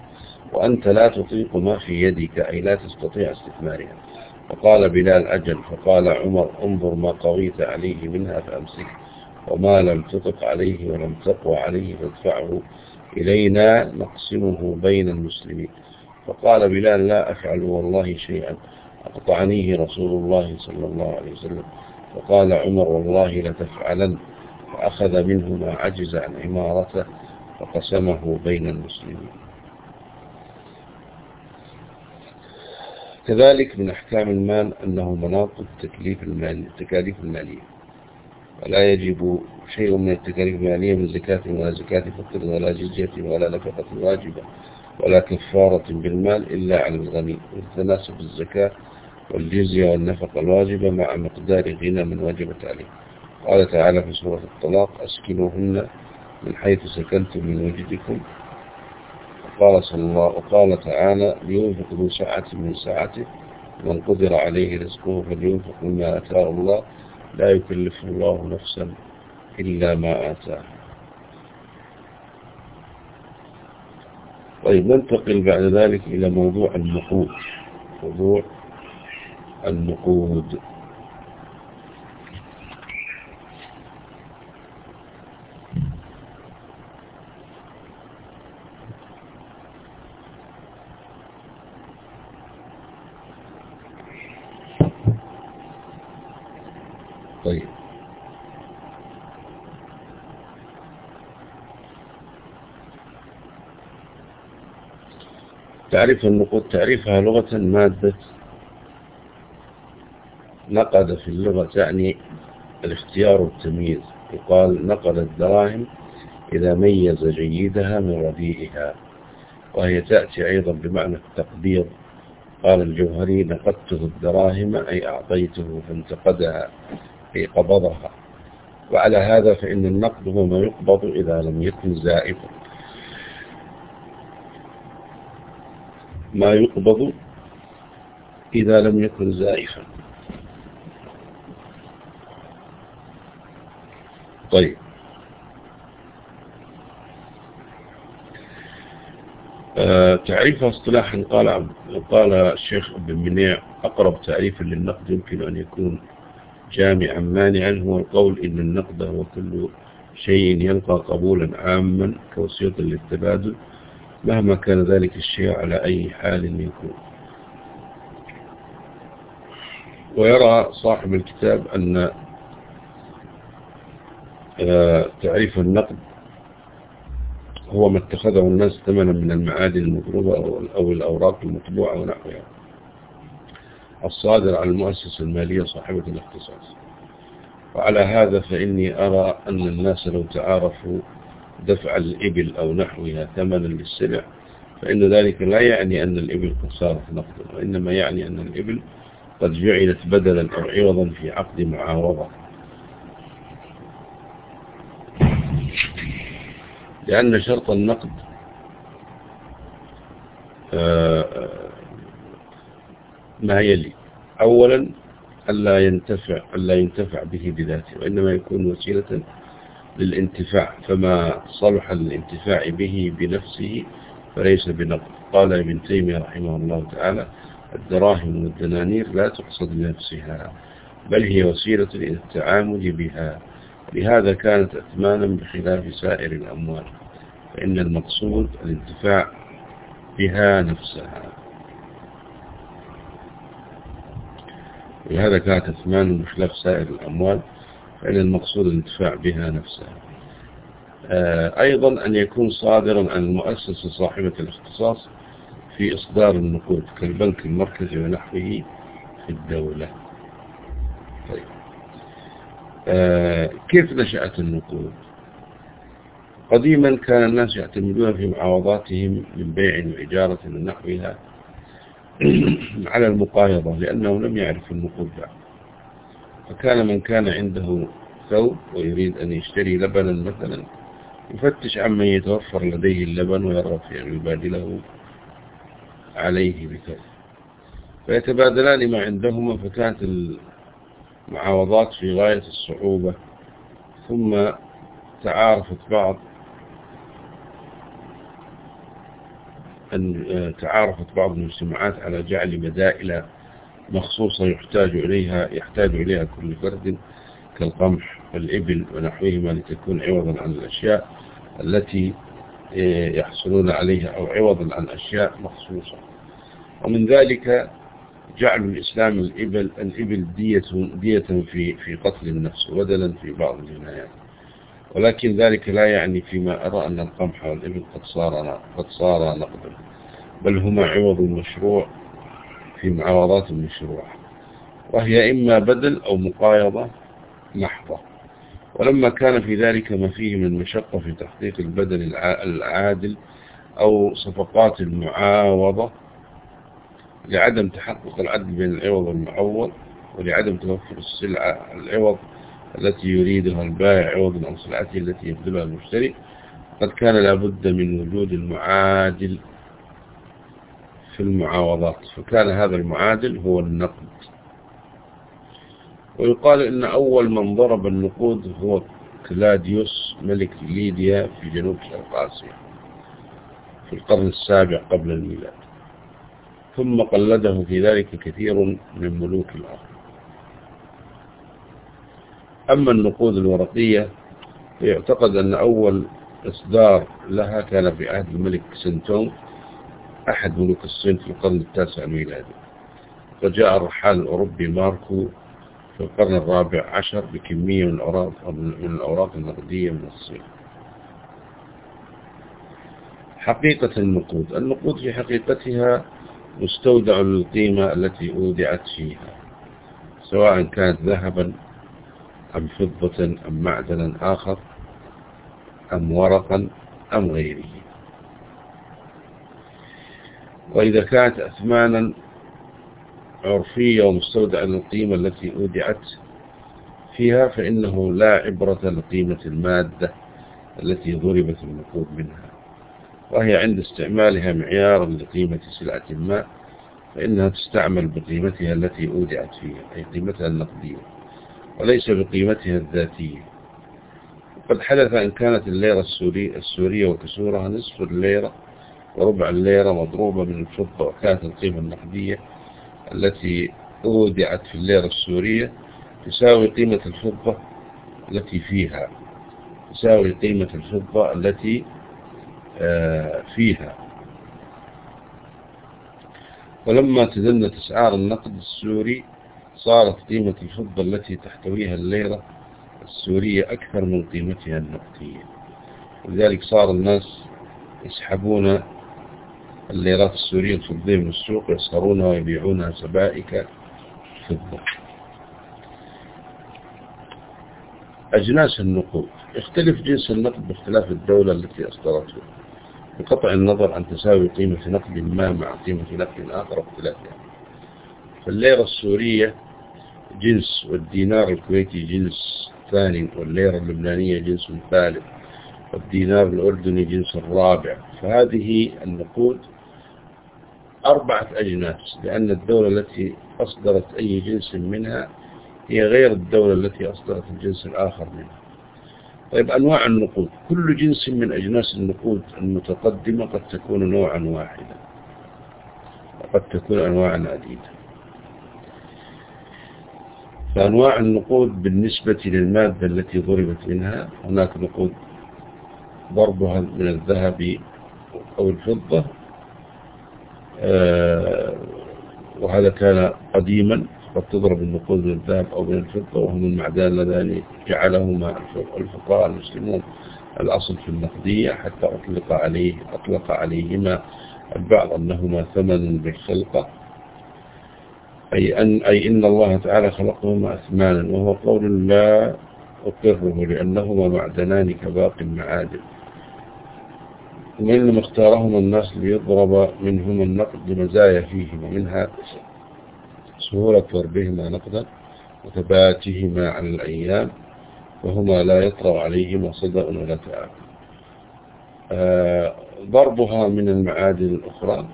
وأنت لا تطيق ما في يدك أي لا تستطيع استثمارها. فقال بلال أجل فقال عمر انظر ما قويت عليه منها فأمسك. وما لم تطق عليه ولم تقوى عليه فادفعه إلينا نقسمه بين المسلمين. فقال بلال لا أفعل والله شيئا. أقطعنيه رسول الله صلى الله عليه وسلم. فقال عمر والله لتفعلن. فأخذ منه ما عجز عن عمارته فقسمه بين المسلمين. كذلك من أحكام المال أنه مناط التكليف المالي التكاليف المالية. ولا يجب شيء من التكاليف المالية من زكاة ولا زكاة فطر ولا جزية ولا نفقة واجبة. ولا كفارة بالمال إلا على الغني وتناسب الزكاة والجزية والنفقة الواجبة مع مقدار غنى من وجبت عليه. قال تعالى في سورة الطلاق أسكنوهن من حيث سكنتم من وجدكم. وقال صلى الله وقال تعالى لينفق ذو ساعة من ساعته من قدر عليه رزقه فلينفق مما أتاه الله. لا يكلف الله نفسا إلا ما آتاه طيب ننتقل بعد ذلك إلى موضوع النقود. موضوع النقود طيب تعريف النقود تعريفها لغة مادة نقد في اللغة تعني الاختيار والتمييز. يقال نقد الدراهم إذا ميز جيدها من رديئها وهي تأتي أيضا بمعنى التقدير. قال الجوهري نقدته الدراهم أي أعطيته فانتقدها أي قبضها. وعلى هذا فإن النقد هو ما يقبض إذا لم يكن زائفا. ما يقبض إذا لم يكن زائفا. طيب. آه تعريف اصطلاحا قال قال الشيخ ابن منيع أقرب تعريف للنقد يمكن أن يكون جامعا مانعا هو القول إن النقد هو كل شيء يلقى قبولا عاما كوسيط للتبادل. مهما كان ذلك الشيء على أي حال يكون. ويرى صاحب الكتاب أن آه، تعريف النقد هو ما اتخذه الناس ثمنا من المعادن المضروبة أو الأوراق المطبوعة ونحوها. الصادر عن المؤسسة المالية صاحبة الاختصاص. وعلى هذا فإني أرى أن الناس لو تعارفوا دفع الإبل أو نحوها ثمنا للسلع فإن ذلك لا يعني أن الإبل قد صارت نقدا وإنما يعني أن الإبل قد جعلت بدلا أو عوضا في عقد معاوضة لأن شرط النقد آه، ما يلي. أولا ألا ينتفع, ألا ينتفع به بذاته وإنما يكون وسيلة للانتفاع فما صلح للانتفاع به بنفسه فليس بنقد. قال ابن تيمية رحمه الله تعالى الدراهم والدنانير لا تقصد لنفسها بل هي وسيلة للتعامل بها. لهذا كانت أثمانا بخلاف سائر الأموال فإن المقصود الانتفاع بها نفسها. لهذا كانت أثمان بخلاف سائر الأموال فإن المقصود الانتفاع بها نفسها. آه، أيضا أن يكون صادرا عن المؤسسة صاحبة الاختصاص في إصدار النقود كالبنك المركزي ونحوه في الدولة. طيب. آه، كيف نشأت النقود؟ قديما كان الناس يعتمدون في معاوضاتهم من بيع وإجارة ونحوها *clears throat* على المقايضة لأنه لم يعرف النقود بعد. فكان من كان عنده ثوب ويريد أن يشتري لبنا مثلا. يفتش عمن يتوفر لديه اللبن ويرغب في أن يبادله عليه بكذا فيتبادلان ما عندهما فكانت المعاوضات في غاية الصعوبة. ثم تعارفت بعض أن تعارفت بعض المجتمعات على جعل بدائل مخصوصة يحتاج إليها يحتاج إليها كل فرد كالقمح والإبل ونحوهما لتكون عوضا عن الأشياء التي يحصلون عليها أو عوضا عن أشياء مخصوصة. ومن ذلك جعل الإسلام الإبل, الإبل دية, دية في, في قتل النفس ودلا في بعض الجنايات. ولكن ذلك لا يعني فيما أرى أن القمح والإبل قد صار قد صار نقدا بل هما عوض المشروع في معارضات المشروع وهي إما بدل أو مقايضة محضة. ولما كان في ذلك ما فيه من مشقة في تحقيق البدل العادل أو صفقات المعاوضة لعدم تحقق العدل بين العوض والمعوض ولعدم توفر السلعة العوض التي يريدها البائع عوضا عن سلعته التي يبذلها المشتري قد كان لابد من وجود المعادل في المعاوضات فكان هذا المعادل هو النقد. ويقال إن أول من ضرب النقود هو كلاديوس ملك ليديا في جنوب شرق آسيا في القرن السابع قبل الميلاد. ثم قلده في ذلك كثير من ملوك الأرض. أما النقود الورقية فيعتقد أن أول إصدار لها كان في عهد الملك سنتونغ أحد ملوك الصين في القرن التاسع الميلادي. وجاء الرحال الأوروبي ماركو في القرن الرابع عشر بكمية من الأوراق, من الأوراق النقدية من الصين. حقيقة النقود. النقود في حقيقتها مستودع للقيمة التي أودعت فيها سواء كانت ذهبا أم فضة أم معدنا آخر أم ورقا أم غيره. وإذا كانت أثمانا عرفية ومستودع للقيمة التي أودعت فيها فإنه لا عبرة لقيمة المادة التي ضربت النقود منها. وهي عند استعمالها معيارا لقيمة سلعة ما فإنها تستعمل بقيمتها التي أودعت فيها أي قيمتها النقدية وليس بقيمتها الذاتية. وقد حدث أن كانت الليرة السورية وكسورها نصف الليرة وربع الليرة مضروبة من الفضة وكانت القيمة النقدية التي أودعت في الليرة السورية تساوي قيمة الفضة التي فيها. تساوي قيمة الفضة التي آه، فيها. ولما تدنت أسعار النقد السوري صارت قيمة الفضة التي تحتويها الليرة السورية أكثر من قيمتها النقدية. ولذلك صار الناس يسحبون الليرات السورية الفضية من السوق يسخرونها ويبيعونها سبائك فضة أجناس النقود. يختلف جنس النقد باختلاف الدولة التي أصدرته. بقطع النظر عن تساوي قيمة نقد ما مع قيمة نقد آخر واختلافها فالليرة السورية جنس والدينار الكويتي جنس ثاني والليرة اللبنانية جنس ثالث والدينار الأردني جنس الرابع. فهذه النقود أربعة أجناس لأن الدولة التي أصدرت أي جنس منها هي غير الدولة التي أصدرت الجنس الآخر منها. طيب أنواع النقود. كل جنس من أجناس النقود المتقدمة قد تكون نوعا واحدا. وقد تكون أنواعا عديدة. فأنواع النقود بالنسبة للمادة التي ضربت منها هناك نقود ضربها من الذهب أو الفضة وهذا كان قديما قد تضرب النقود من الذهب أو من الفضة وهم المعدان اللذان جعلهما الفقهاء المسلمون الأصل في النقدية حتى أطلق عليه أطلق عليهما البعض أنهما ثمن بالخلقة. أي أن, أي إن الله تعالى خلقهما أثمانا وهو قول لا أقره لأنهما معدنان كباقي المعادن. وإنما اختارهما الناس ليضرب منهما النقد لمزايا فيهما منها سهولة ضربهما نقدا وثباتهما على الأيام وهما لا يطرأ عليهما صدأ ولا تعب. آه ضربها من المعادن الأخرى.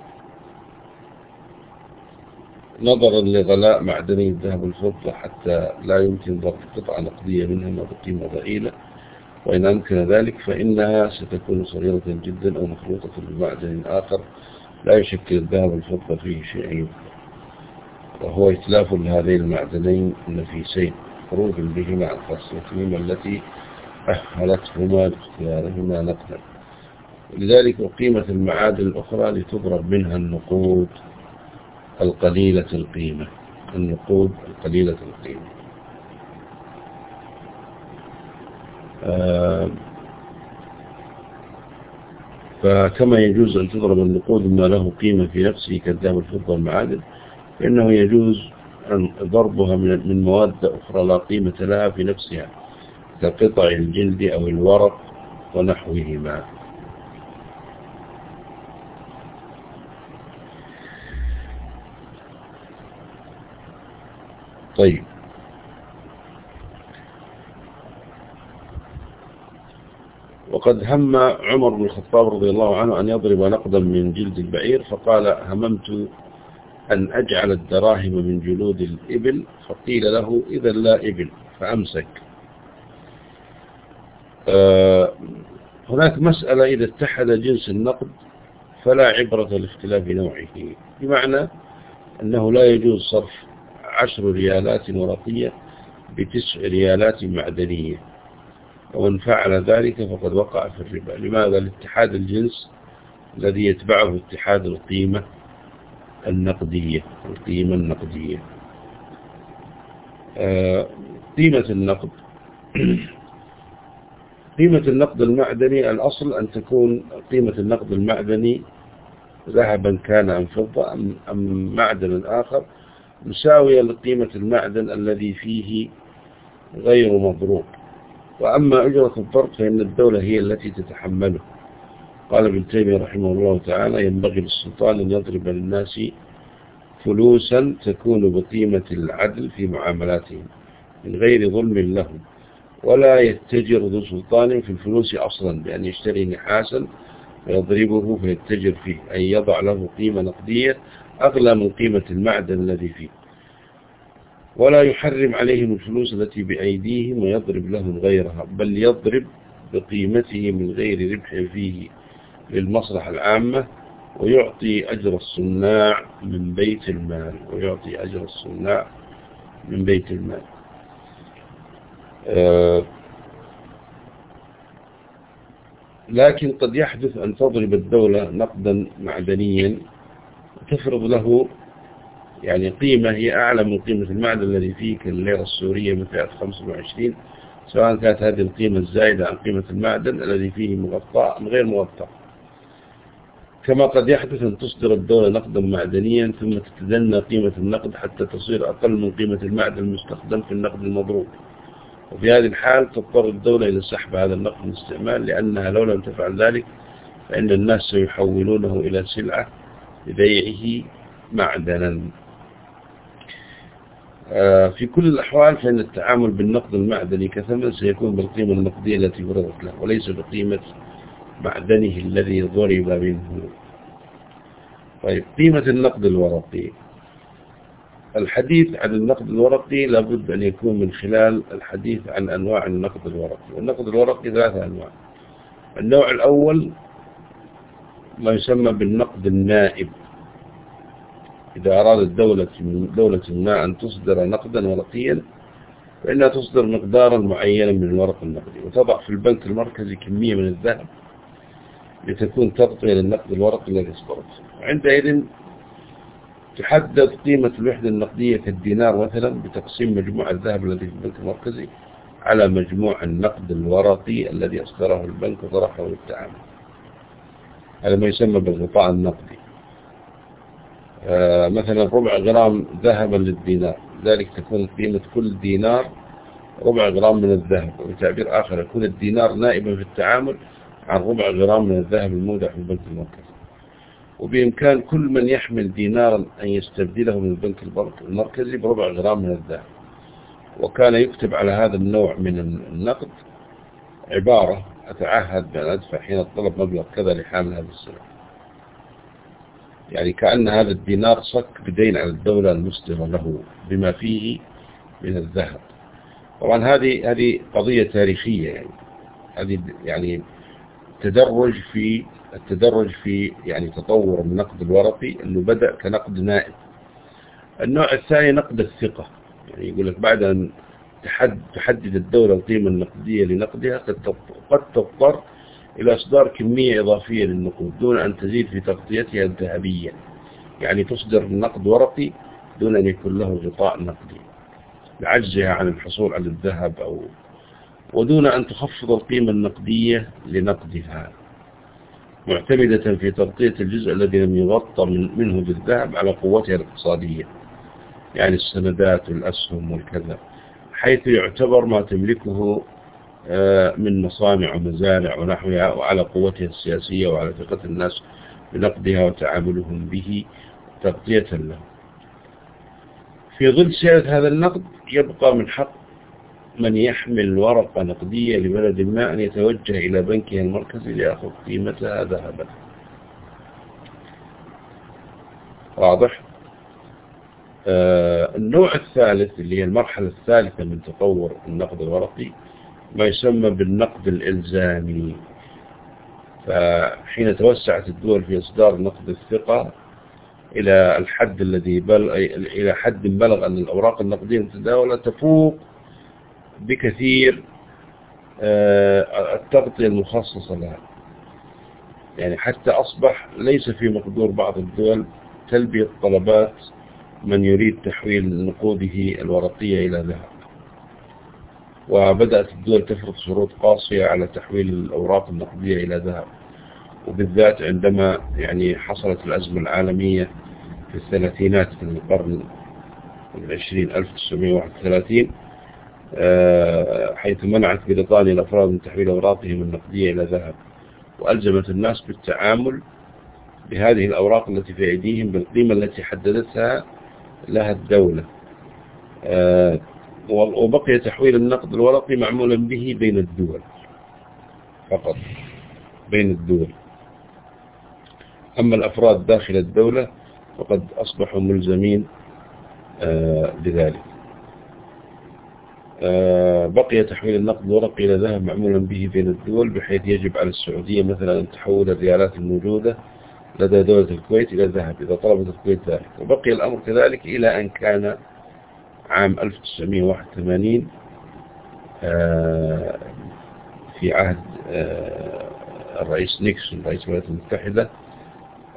نظرا لغلاء معدني الذهب والفضة حتى لا يمكن ضرب قطعة نقدية منهما بقيمة ضئيلة وإن أمكن ذلك فإنها ستكون صغيرة جدا أو مخلوطة بمعدن آخر لا يشكل الذهب والفضة فيه شيء وهو إتلاف لهذين المعدنين النفيسين خروج بهما عن خاصيتهما التي أهلتهما باختيارهما نقلا لذلك أقيمت المعادن الأخرى لتضرب منها النقود القليلة القيمة. النقود القليلة القيمة آه فكما يجوز أن تضرب النقود ما له قيمة في نفسه كالذهب الفضة والمعادن فإنه يجوز أن ضربها من مواد أخرى لا قيمة لها في نفسها كقطع الجلد أو الورق ونحوهما. طيب. وقد هم عمر بن الخطاب رضي الله عنه أن يضرب نقدا من جلد البعير فقال هممت أن أجعل الدراهم من جلود الإبل. فقيل له إذا لا إبل فأمسك. آه، هناك مسألة إذا اتحد جنس النقد فلا عبرة لاختلاف نوعه بمعنى أنه لا يجوز صرف عشر ريالات ورقية بتسع ريالات معدنية. ومن فعل ذلك فقد وقع في الربا. لماذا؟ الاتحاد الجنس الذي يتبعه اتحاد القيمة النقدية القيمة النقدية. آه، قيمة النقد. *clears throat* قيمة النقد المعدني الأصل أن تكون قيمة النقد المعدني ذهبا كان أم فضة أم, معدن آخر مساوية لقيمة المعدن الذي فيه غير مضروب. وأما أجرة الضرب فإن الدولة هي التي تتحمله. قال ابن تيمية رحمه الله تعالى ينبغي للسلطان أن يضرب للناس فلوسا تكون بقيمة العدل في معاملاتهم من غير ظلم لهم ولا يتجر ذو سلطان في الفلوس أصلا بأن يشتري نحاسا ويضربه فيتجر فيه أي يضع له قيمة نقدية أغلى من قيمة المعدن الذي فيه. ولا يحرم عليهم الفلوس التي بأيديهم ويضرب لهم غيرها بل يضرب بقيمته من غير ربح فيه للمصلحة العامة ويعطي أجر الصناع من بيت المال ويعطي أجر الصناع من بيت المال. آه، لكن قد يحدث أن تضرب الدولة نقدا معدنيا وتفرض له يعني قيمة هي أعلى من قيمة المعدن الذي فيه كالليرة السورية من فئة 25 سواء كانت هذه القيمة الزائدة عن قيمة المعدن الذي فيه مغطى أم غير مغطى كما قد يحدث أن تصدر الدولة نقدا معدنيا ثم تتدنى قيمة النقد حتى تصير أقل من قيمة المعدن المستخدم في النقد المضروب. وفي هذه الحال تضطر الدولة إلى سحب هذا النقد من الاستعمال لأنها لو لم تفعل ذلك فإن الناس سيحولونه إلى سلعة لبيعه معدنا. في كل الأحوال فإن التعامل بالنقد المعدني كثمن سيكون بالقيمة النقدية التي فرضت له وليس بقيمة معدنه الذي ضرب منه. طيب قيمة النقد الورقي. الحديث عن النقد الورقي لابد أن يكون من خلال الحديث عن أنواع النقد الورقي. والنقد الورقي ثلاثة أنواع. النوع الأول ما يسمى بالنقد النائب. إذا أرادت دولة دولة ما أن تصدر نقدا ورقيا فإنها تصدر مقدارا معينا من الورق النقدي وتضع في البنك المركزي كمية من الذهب لتكون تغطية للنقد الورقي الذي اصدرته وعندئذ تحدد قيمة الوحدة النقدية كالدينار مثلا بتقسيم مجموع الذهب الذي في البنك المركزي على مجموع النقد الورقي الذي أصدره البنك وطرحه للتعامل. هذا ما يسمى بالغطاء النقدي. مثلا ربع غرام ذهبا للدينار. ذلك تكون قيمة كل دينار ربع غرام من الذهب. وبتعبير آخر يكون الدينار نائبا في التعامل عن ربع غرام من الذهب المودع في البنك المركزي. وبإمكان كل من يحمل دينارا أن يستبدله من البنك المركزي بربع غرام من الذهب. وكان يكتب على هذا النوع من النقد عبارة أتعهد بأن أدفع حين الطلب مبلغ كذا لحامل هذا السلع يعني كأن هذا الدينار صك بدين على الدولة المصدرة له بما فيه من الذهب. طبعا هذه هذه قضية تاريخية يعني. هذه يعني تدرج في التدرج في يعني تطور النقد الورقي أنه بدأ كنقد نائب. النوع الثاني نقد الثقة. يعني يقول لك بعد أن تحدد الدولة القيمة النقدية لنقدها قد تضطر إلى إصدار كمية إضافية للنقود دون أن تزيد في تغطيتها الذهبية يعني تصدر نقد ورقي دون أن يكون له غطاء نقدي لعجزها عن الحصول على الذهب أو ودون أن تخفض القيمة النقدية لنقدها معتمدة في تغطية الجزء الذي لم يغطى من منه بالذهب على قوتها الاقتصادية يعني السندات والأسهم والكذا حيث يعتبر ما تملكه من مصانع ومزارع ونحوها وعلى قوتها السياسية وعلى ثقة الناس بنقدها وتعاملهم به تغطية له. في ظل سيادة هذا النقد يبقى من حق من يحمل ورقة نقدية لبلد ما أن يتوجه إلى بنكه المركزي ليأخذ قيمتها ذهبا. واضح؟ آه النوع الثالث اللي هي المرحلة الثالثة من تطور النقد الورقي ما يسمى بالنقد الإلزامي. فحين توسعت الدول في إصدار نقد الثقة إلى الحد الذي بل إلى حد بلغ أن الأوراق النقدية المتداولة تفوق بكثير آه، التغطية المخصصة لها. يعني حتى أصبح ليس في مقدور بعض الدول تلبية طلبات من يريد تحويل نقوده الورقية إلى ذهب. وبدأت الدول تفرض شروط قاسية على تحويل الأوراق النقدية إلى ذهب. وبالذات عندما يعني حصلت الأزمة العالمية في الثلاثينات من القرن العشرين 1931 آه، حيث منعت بريطانيا الأفراد من تحويل أوراقهم النقدية إلى ذهب. وألزمت الناس بالتعامل بهذه الأوراق التي في أيديهم بالقيمة التي حددتها لها الدولة. آه، وبقي تحويل النقد الورقي معمولا به بين الدول. فقط بين الدول. أما الأفراد داخل الدولة فقد أصبحوا ملزمين آه، بذلك. آه، بقي تحويل النقد الورقي إلى ذهب معمولا به بين الدول بحيث يجب على السعودية مثلا أن تحول الريالات الموجودة لدى دولة الكويت إلى ذهب إذا طلبت الكويت ذلك. وبقي الأمر كذلك إلى أن كان عام 1981 آه، في عهد الرئيس نيكسون رئيس الولايات المتحدة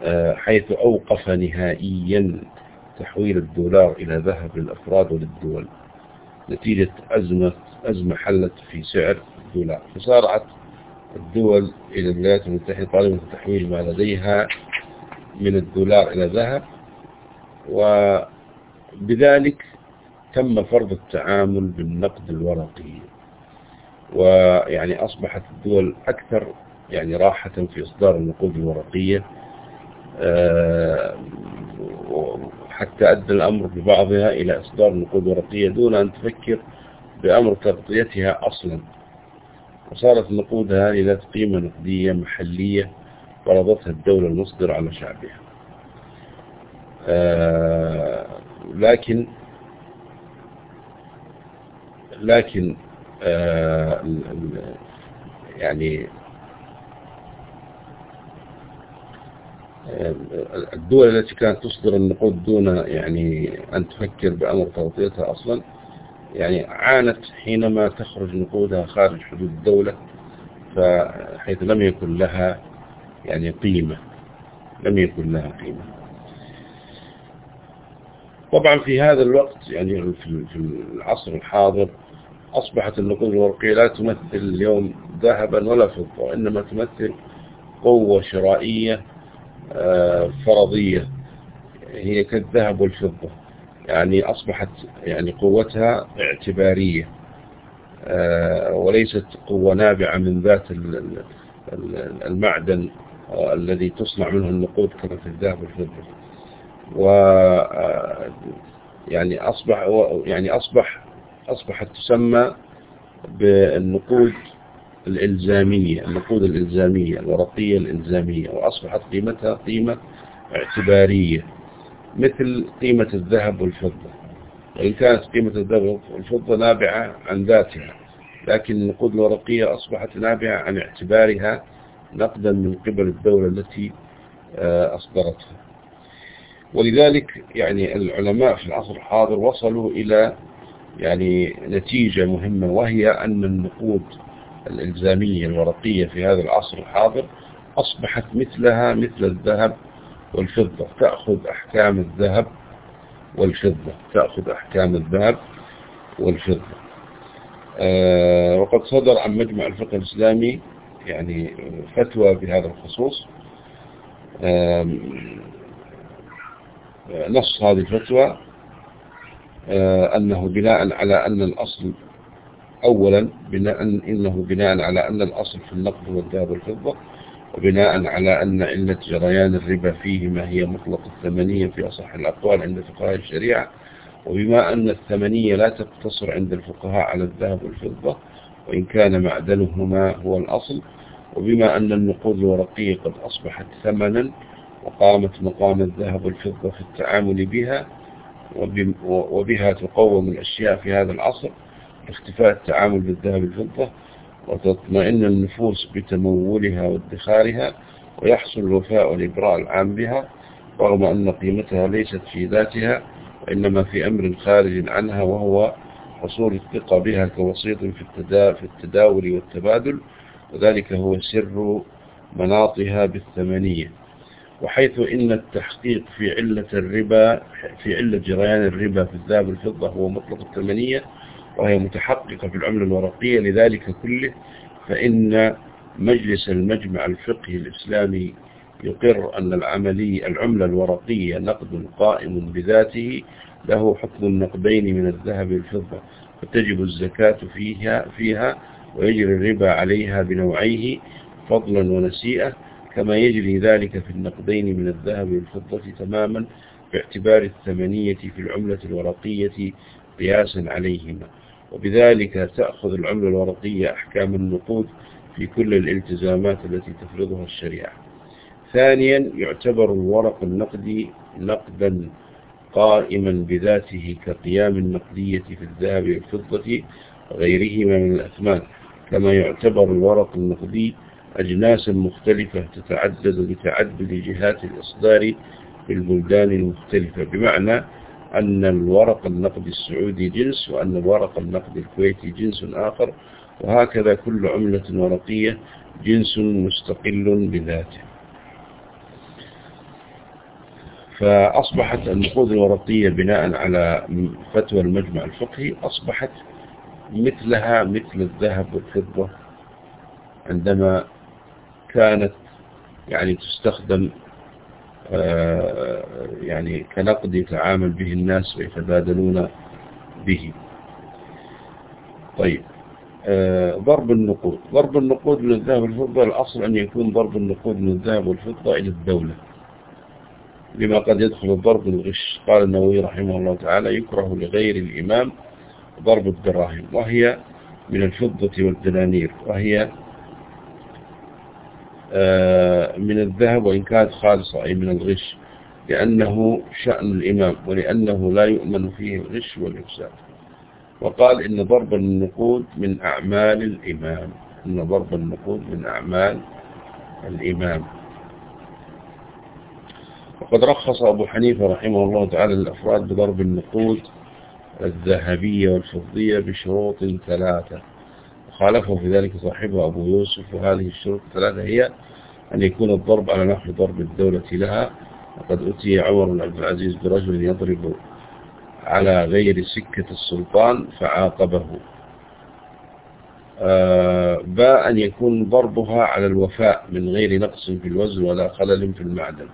آه، حيث أوقف نهائيا تحويل الدولار إلى ذهب للأفراد وللدول. نتيجة أزمة, أزمة حلت في سعر الدولار. فصارت الدول إلى الولايات المتحدة طالبة تحويل ما لديها من الدولار إلى ذهب وبذلك تم فرض التعامل بالنقد الورقي. ويعني أصبحت الدول أكثر يعني راحة في إصدار النقود الورقية. آه، حتى أدى الأمر ببعضها إلى إصدار نقود ورقية دون أن تفكر بأمر تغطيتها أصلا. وصارت النقود هذه ذات قيمة نقدية محلية فرضتها الدولة المصدر على شعبها. آه، لكن لكن آه، يعني الدول التي كانت تصدر النقود دون يعني أن تفكر بأمر تغطيتها أصلا يعني عانت حينما تخرج نقودها خارج حدود الدولة فحيث لم يكن لها يعني قيمة لم يكن لها قيمة. طبعا في هذا الوقت يعني في العصر الحاضر أصبحت النقود الورقية لا تمثل اليوم ذهبا ولا فضة وإنما تمثل قوة شرائية آه، فرضية. هي كالذهب والفضة. يعني أصبحت يعني قوتها اعتبارية آه، وليست قوة نابعة من ذات المعدن الذي تصنع منه النقود كما في الذهب والفضة. و آه، يعني أصبح يعني أصبح أصبحت تسمى بالنقود الإلزامية النقود الإلزامية الورقية الإلزامية وأصبحت قيمتها قيمة اعتبارية مثل قيمة الذهب والفضة. وإن كانت قيمة الذهب والفضة نابعة عن ذاتها لكن النقود الورقية أصبحت نابعة عن اعتبارها نقدا من قبل الدولة التي آه، أصدرتها. ولذلك يعني العلماء في العصر الحاضر وصلوا إلى يعني نتيجة مهمة وهي أن النقود الإلزامية الورقية في هذا العصر الحاضر أصبحت مثلها مثل الذهب والفضة. تأخذ أحكام الذهب والفضة. تأخذ أحكام الذهب والفضة. آه وقد صدر عن مجمع الفقه الإسلامي يعني فتوى بهذا الخصوص. آه نص هذه الفتوى أنه بناء على أن الأصل أولا بناء إنه بناء على أن الأصل في النقد هو الذهب والفضة وبناء على أن علة جريان الربا فيهما هي مطلق الثمنية في أصح الأقوال عند فقهاء الشريعة وبما أن الثمنية لا تقتصر عند الفقهاء على الذهب والفضة وإن كان معدنهما هو الأصل وبما أن النقود الورقية قد أصبحت ثمنا وقامت مقام الذهب والفضة في التعامل بها وبها تقوم الأشياء في هذا العصر اختفاء التعامل بالذهب والفضة وتطمئن النفوس بتمولها وادخارها ويحصل الوفاء والإبراء العام بها رغم أن قيمتها ليست في ذاتها وإنما في أمر خارج عنها وهو حصول الثقة بها كوسيط في التداول والتبادل وذلك هو سر مناطها بالثمنية. وحيث إن التحقيق في علة الربا في علة جريان الربا في الذهب والفضة هو مطلق الثمنية وهي متحققة في العملة الورقية لذلك كله فإن مجلس المجمع الفقهي الإسلامي يقر أن العملية العملة الورقية نقد قائم بذاته له حكم النقدين من الذهب والفضة فتجب الزكاة فيها, فيها ويجري الربا عليها بنوعيه فضلا ونسيئة كما يجري ذلك في النقدين من الذهب والفضة تماما باعتبار الثمنية في العملة الورقية قياسا عليهما. وبذلك تأخذ العملة الورقية أحكام النقود في كل الالتزامات التي تفرضها الشريعة. ثانيا يعتبر الورق النقدي نقدا قائما بذاته كقيام النقدية في الذهب والفضة وغيرهما من الأثمان. كما يعتبر الورق النقدي أجناس مختلفة تتعدد بتعدد جهات الإصدار في البلدان المختلفة بمعنى أن الورق النقدي السعودي جنس وأن الورق النقدي الكويتي جنس آخر وهكذا كل عملة ورقية جنس مستقل بذاته. فأصبحت النقود الورقية بناء على فتوى المجمع الفقهي أصبحت مثلها مثل الذهب والفضة عندما كانت يعني تستخدم آه، يعني كنقد يتعامل به الناس ويتبادلون به. طيب آه، ضرب النقود. ضرب النقود من الذهب والفضة الأصل أن يكون ضرب النقود من الذهب والفضة إلى الدولة. لما قد يدخل الضرب الغش قال النووي رحمه الله تعالى يكره لغير الإمام ضرب الدراهم وهي من الفضة والدنانير وهي من الذهب وإن كانت خالصة أي من الغش لأنه شأن الإمام ولأنه لا يؤمن فيه الغش والإفساد. وقال إن ضرب النقود من أعمال الإمام إن ضرب النقود من أعمال الإمام. وقد رخص أبو حنيفة رحمه الله تعالى للأفراد بضرب النقود الذهبية والفضية بشروط ثلاثة. خالفه في ذلك صاحبه أبو يوسف وهذه الشروط الثلاثة هي أن يكون الضرب على نحو ضرب الدولة لها. وقد أتي عمر بن عبد العزيز برجل يضرب على غير سكة السلطان فعاقبه. آه، باء أن يكون ضربها على الوفاء من غير نقص في الوزن ولا خلل في المعدن.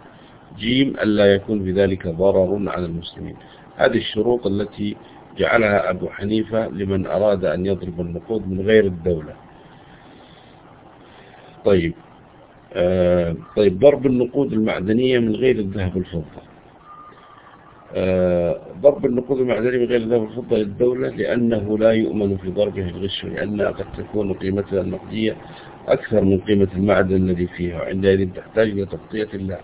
جيم ألا يكون بذلك ضرر على المسلمين. هذه الشروط التي جعلها أبو حنيفة لمن أراد أن يضرب النقود من غير الدولة. طيب آه طيب ضرب النقود المعدنية من غير الذهب والفضة. آه ضرب النقود المعدنية من غير الذهب والفضة للدولة لأنه لا يؤمن في ضربه الغش لأنها قد تكون قيمتها النقدية أكثر من قيمة المعدن الذي فيها وعندئذ تحتاج إلى تغطية الله.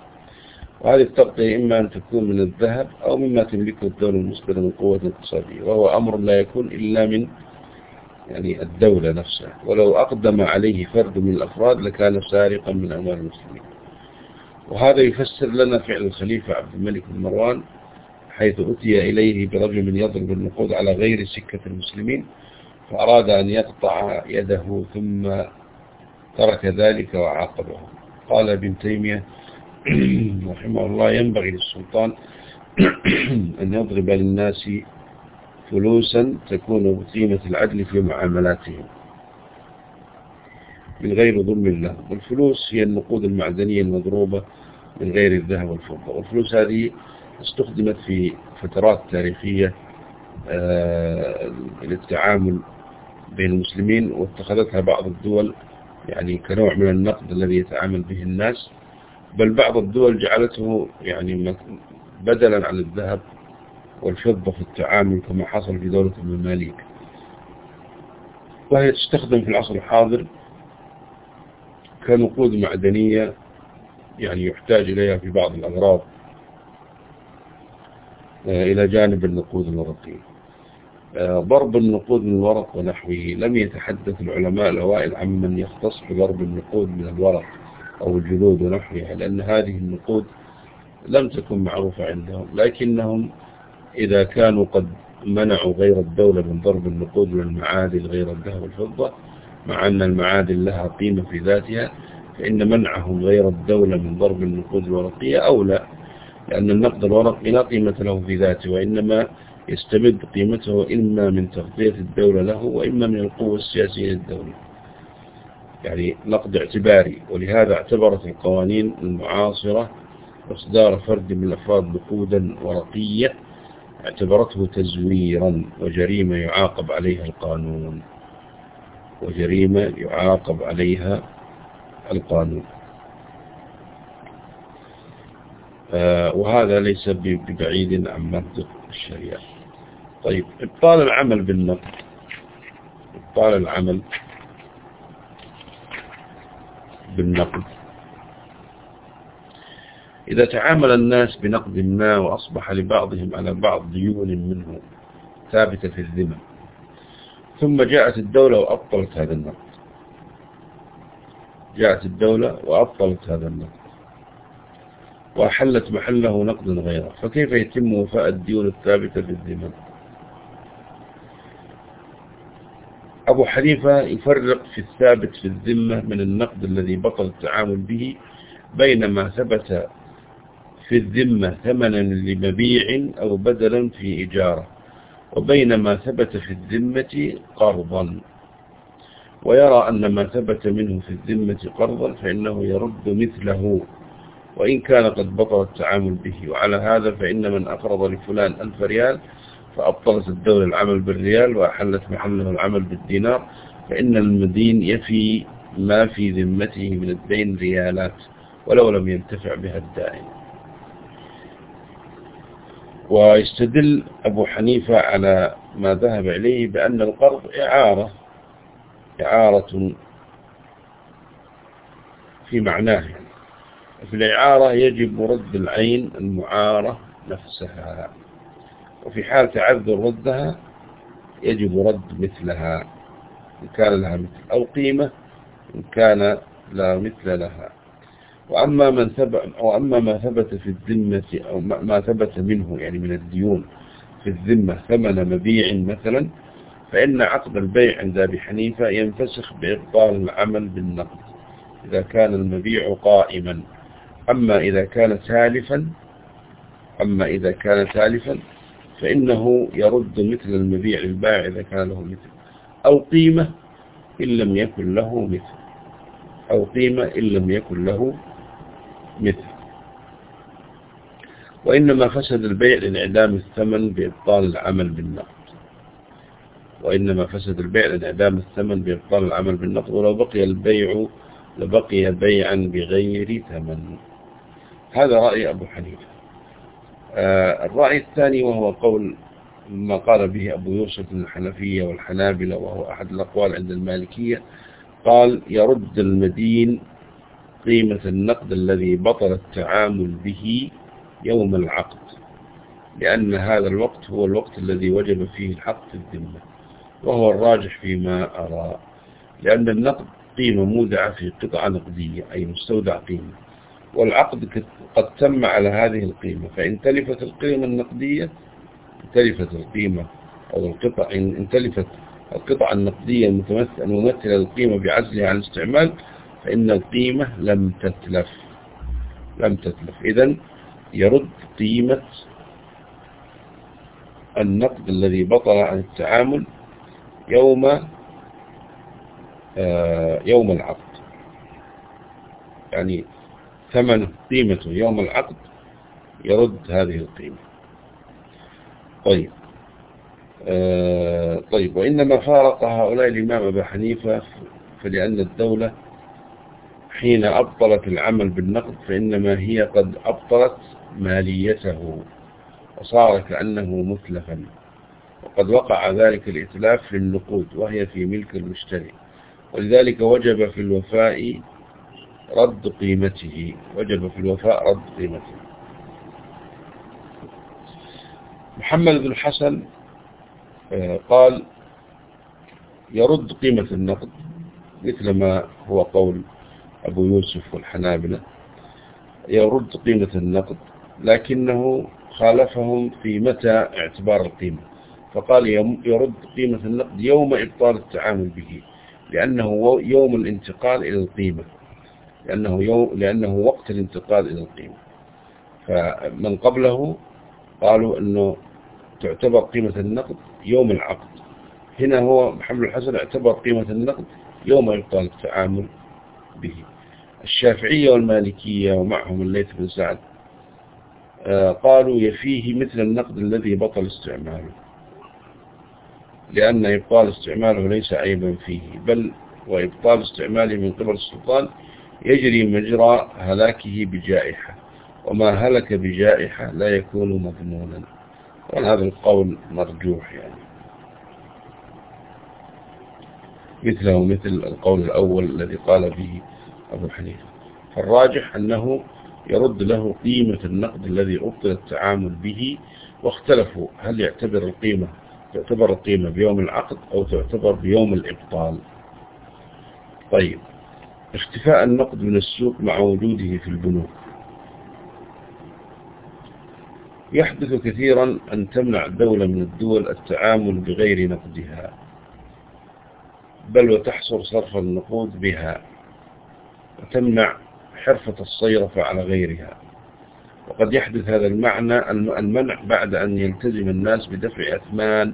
وهذه التغطية إما أن تكون من الذهب أو مما تملكه الدولة المسلمة من قوة اقتصادية وهو أمر لا يكون إلا من يعني الدولة نفسها. ولو أقدم عليه فرد من الأفراد لكان سارقا من أموال المسلمين. وهذا يفسر لنا فعل الخليفة عبد الملك بن مروان حيث أتي إليه برجل يضرب النقود على غير سكة المسلمين فأراد أن يقطع يده ثم ترك ذلك وعاقبه. قال ابن تيمية *clears throat* رحمه الله ينبغي للسلطان *clears throat* أن يضرب للناس فلوسا تكون بقيمة العدل في معاملاتهم. من غير ظلم الله. والفلوس هي النقود المعدنية المضروبة من غير الذهب والفضة. والفلوس هذه استخدمت في فترات تاريخية آه، للتعامل بين المسلمين واتخذتها بعض الدول يعني كنوع من النقد الذي يتعامل به الناس. بل بعض الدول جعلته يعني بدلا عن الذهب والفضة في التعامل كما حصل في دولة المماليك وهي تستخدم في العصر الحاضر كنقود معدنية يعني يحتاج إليها في بعض الأغراض آه، إلى جانب النقود الورقية آه، ضرب النقود من الورق ونحوه. لم يتحدث العلماء الأوائل عن من يختص بضرب النقود من الورق. أو الجلود ونحوها لأن هذه النقود لم تكن معروفة عندهم لكنهم إذا كانوا قد منعوا غير الدولة من ضرب النقود والمعادن غير الذهب والفضة مع أن المعادن لها قيمة في ذاتها فإن منعهم غير الدولة من ضرب النقود الورقية أولى لأن النقد الورقي لا قيمة له في ذاته وإنما يستمد قيمته إما من تغطية الدولة له وإما من القوة السياسية للدولة. يعني نقد اعتباري ولهذا اعتبرت القوانين المعاصرة إصدار فرد من الأفراد نقودا ورقية اعتبرته تزويرا وجريمة يعاقب عليها القانون. وجريمة يعاقب عليها القانون. آه، وهذا ليس ببعيد عن منطق الشريعة. طيب إبطال العمل بالنقد. إبطال العمل بالنقد. إذا تعامل الناس بنقد ما وأصبح لبعضهم على بعض ديون منه ثابتة في الذمة ثم جاءت الدولة وأبطلت هذا النقد. جاءت الدولة وأبطلت هذا النقد. وأحلت محله نقد غيره. فكيف يتم وفاء الديون الثابتة في الذمة؟ أبو حنيفة يفرق في الثابت في الذمة من النقد الذي بطل التعامل به بينما ثبت في الذمة ثمنا لمبيع أو بدلا في إجارة وبينما ثبت في الذمة قرضا. ويرى أن ما ثبت منه في الذمة قرضا فإنه يرد مثله وإن كان قد بطل التعامل به وعلى هذا فإن من أقرض لفلان ألف ريال فأبطلت الدولة العمل بالريال وأحلت محله العمل بالدينار فإن المدين يفي ما في ذمته من الدين ريالات ولو لم ينتفع بها الدائن ويستدل أبو حنيفة على ما ذهب إليه بأن القرض إعارة إعارة في معناه. في الإعارة يجب رد العين المعارة نفسها. وفي حال تعذر ردها يجب رد مثلها إن كان لها مثل أو قيمة إن كان لا مثل لها. وأما, من ثبت وأما ما ثبت في الذمة أو ما ثبت منه يعني من الديون في الذمة ثمن مبيع مثلا فإن عقد البيع عند أبي حنيفة ينفسخ بإبطال العمل بالنقد إذا كان المبيع قائما. أما إذا كان تالفا أما إذا كان تالفا فإنه يرد مثل المبيع للبائع إذا كان له مثل. أو قيمة إن لم يكن له مثل. أو قيمة إن لم يكن له مثل. وإنما فسد البيع لانعدام الثمن بإبطال العمل بالنقد. وإنما فسد البيع لانعدام الثمن بإبطال العمل بالنقد. ولو بقي البيع لبقي بيعا بغير ثمن. هذا رأي أبو حنيفة. الرأي الثاني وهو قول ما قال به أبو يوسف من الحنفية والحنابلة وهو أحد الأقوال عند المالكية قال يرد المدين قيمة النقد الذي بطل التعامل به يوم العقد لأن هذا الوقت هو الوقت الذي وجب فيه الحق في الذمة وهو الراجح فيما أرى لأن النقد قيمة مودعة في قطعة نقدية أي مستودع قيمة. والعقد قد تم على هذه القيمة فإن تلفت القيمة النقدية تلفت القيمة أو القطع إن تلفت القطعة النقدية الممثلة للقيمة بعزلها عن الاستعمال فإن القيمة لم تتلف. لم تتلف. إذا يرد قيمة النقد الذي بطل عن التعامل يوم آه، يوم العقد. يعني ثمن قيمته يوم العقد يرد هذه القيمة. طيب. آه، طيب. وإنما فارق هؤلاء الإمام أبا حنيفة فلأن الدولة حين أبطلت العمل بالنقد فإنما هي قد أبطلت ماليته وصار كأنه مثلفا وقد وقع ذلك الإتلاف في النقود وهي في ملك المشتري. ولذلك وجب في الوفاء رد قيمته وجب في الوفاء رد قيمته. محمد بن الحسن آه، قال يرد قيمة النقد مثل ما هو قول أبو يوسف والحنابلة. يرد قيمة النقد لكنه خالفهم في متى اعتبار القيمة. فقال يرد قيمة النقد يوم إبطال التعامل به لأنه يوم الانتقال إلى القيمة. لأنه, يوم لأنه وقت الانتقال إلى القيمة. فمن قبله قالوا أنه تعتبر قيمة النقد يوم العقد. هنا هو محمد الحسن اعتبر قيمة النقد يوم إبطال التعامل به. الشافعية والمالكية ومعهم الليث بن سعد آه، قالوا يفيه مثل النقد الذي بطل استعماله. لأن إبطال استعماله ليس عيبا فيه بل وإبطال استعماله من قبل السلطان يجري مجرى هلاكه بجائحة وما هلك بجائحة لا يكون مضمونا. وهذا القول مرجوح يعني. مثله مثل القول الأول الذي قال به أبو حنيفة. فالراجح أنه يرد له قيمة النقد الذي أبطل التعامل به واختلفوا هل يعتبر القيمة تعتبر القيمة بيوم العقد أو تعتبر بيوم الإبطال. طيب. اختفاء النقد من السوق مع وجوده في البنوك. يحدث كثيرا أن تمنع الدولة من الدول التعامل بغير نقدها بل وتحصر صرف النقود بها وتمنع حرفة الصيرفة على غيرها. وقد يحدث هذا المعنى المنع بعد أن يلتزم الناس بدفع أثمان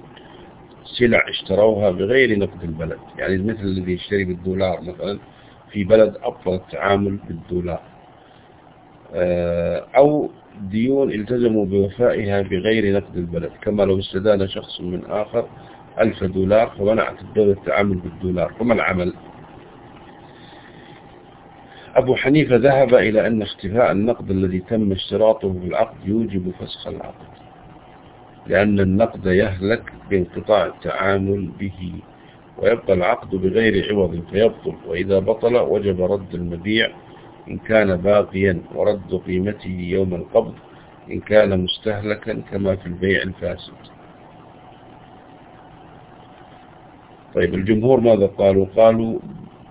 سلع اشتروها بغير نقد البلد. يعني مثل الذي يشتري بالدولار مثلا. في بلد أفضل التعامل بالدولار. آه، أو ديون التزموا بوفائها بغير نقد البلد. كما لو استدان شخص من آخر ألف دولار فمنعت الدولة التعامل بالدولار. فما العمل؟ أبو حنيفة ذهب إلى أن اختفاء النقد الذي تم اشتراطه في العقد يوجب فسخ العقد لأن النقد يهلك بانقطاع التعامل به. ويبقى العقد بغير عوض فيبطل وإذا بطل وجب رد المبيع إن كان باقيا ورد قيمته يوم القبض إن كان مستهلكا كما في البيع الفاسد. طيب الجمهور ماذا قالوا؟ قالوا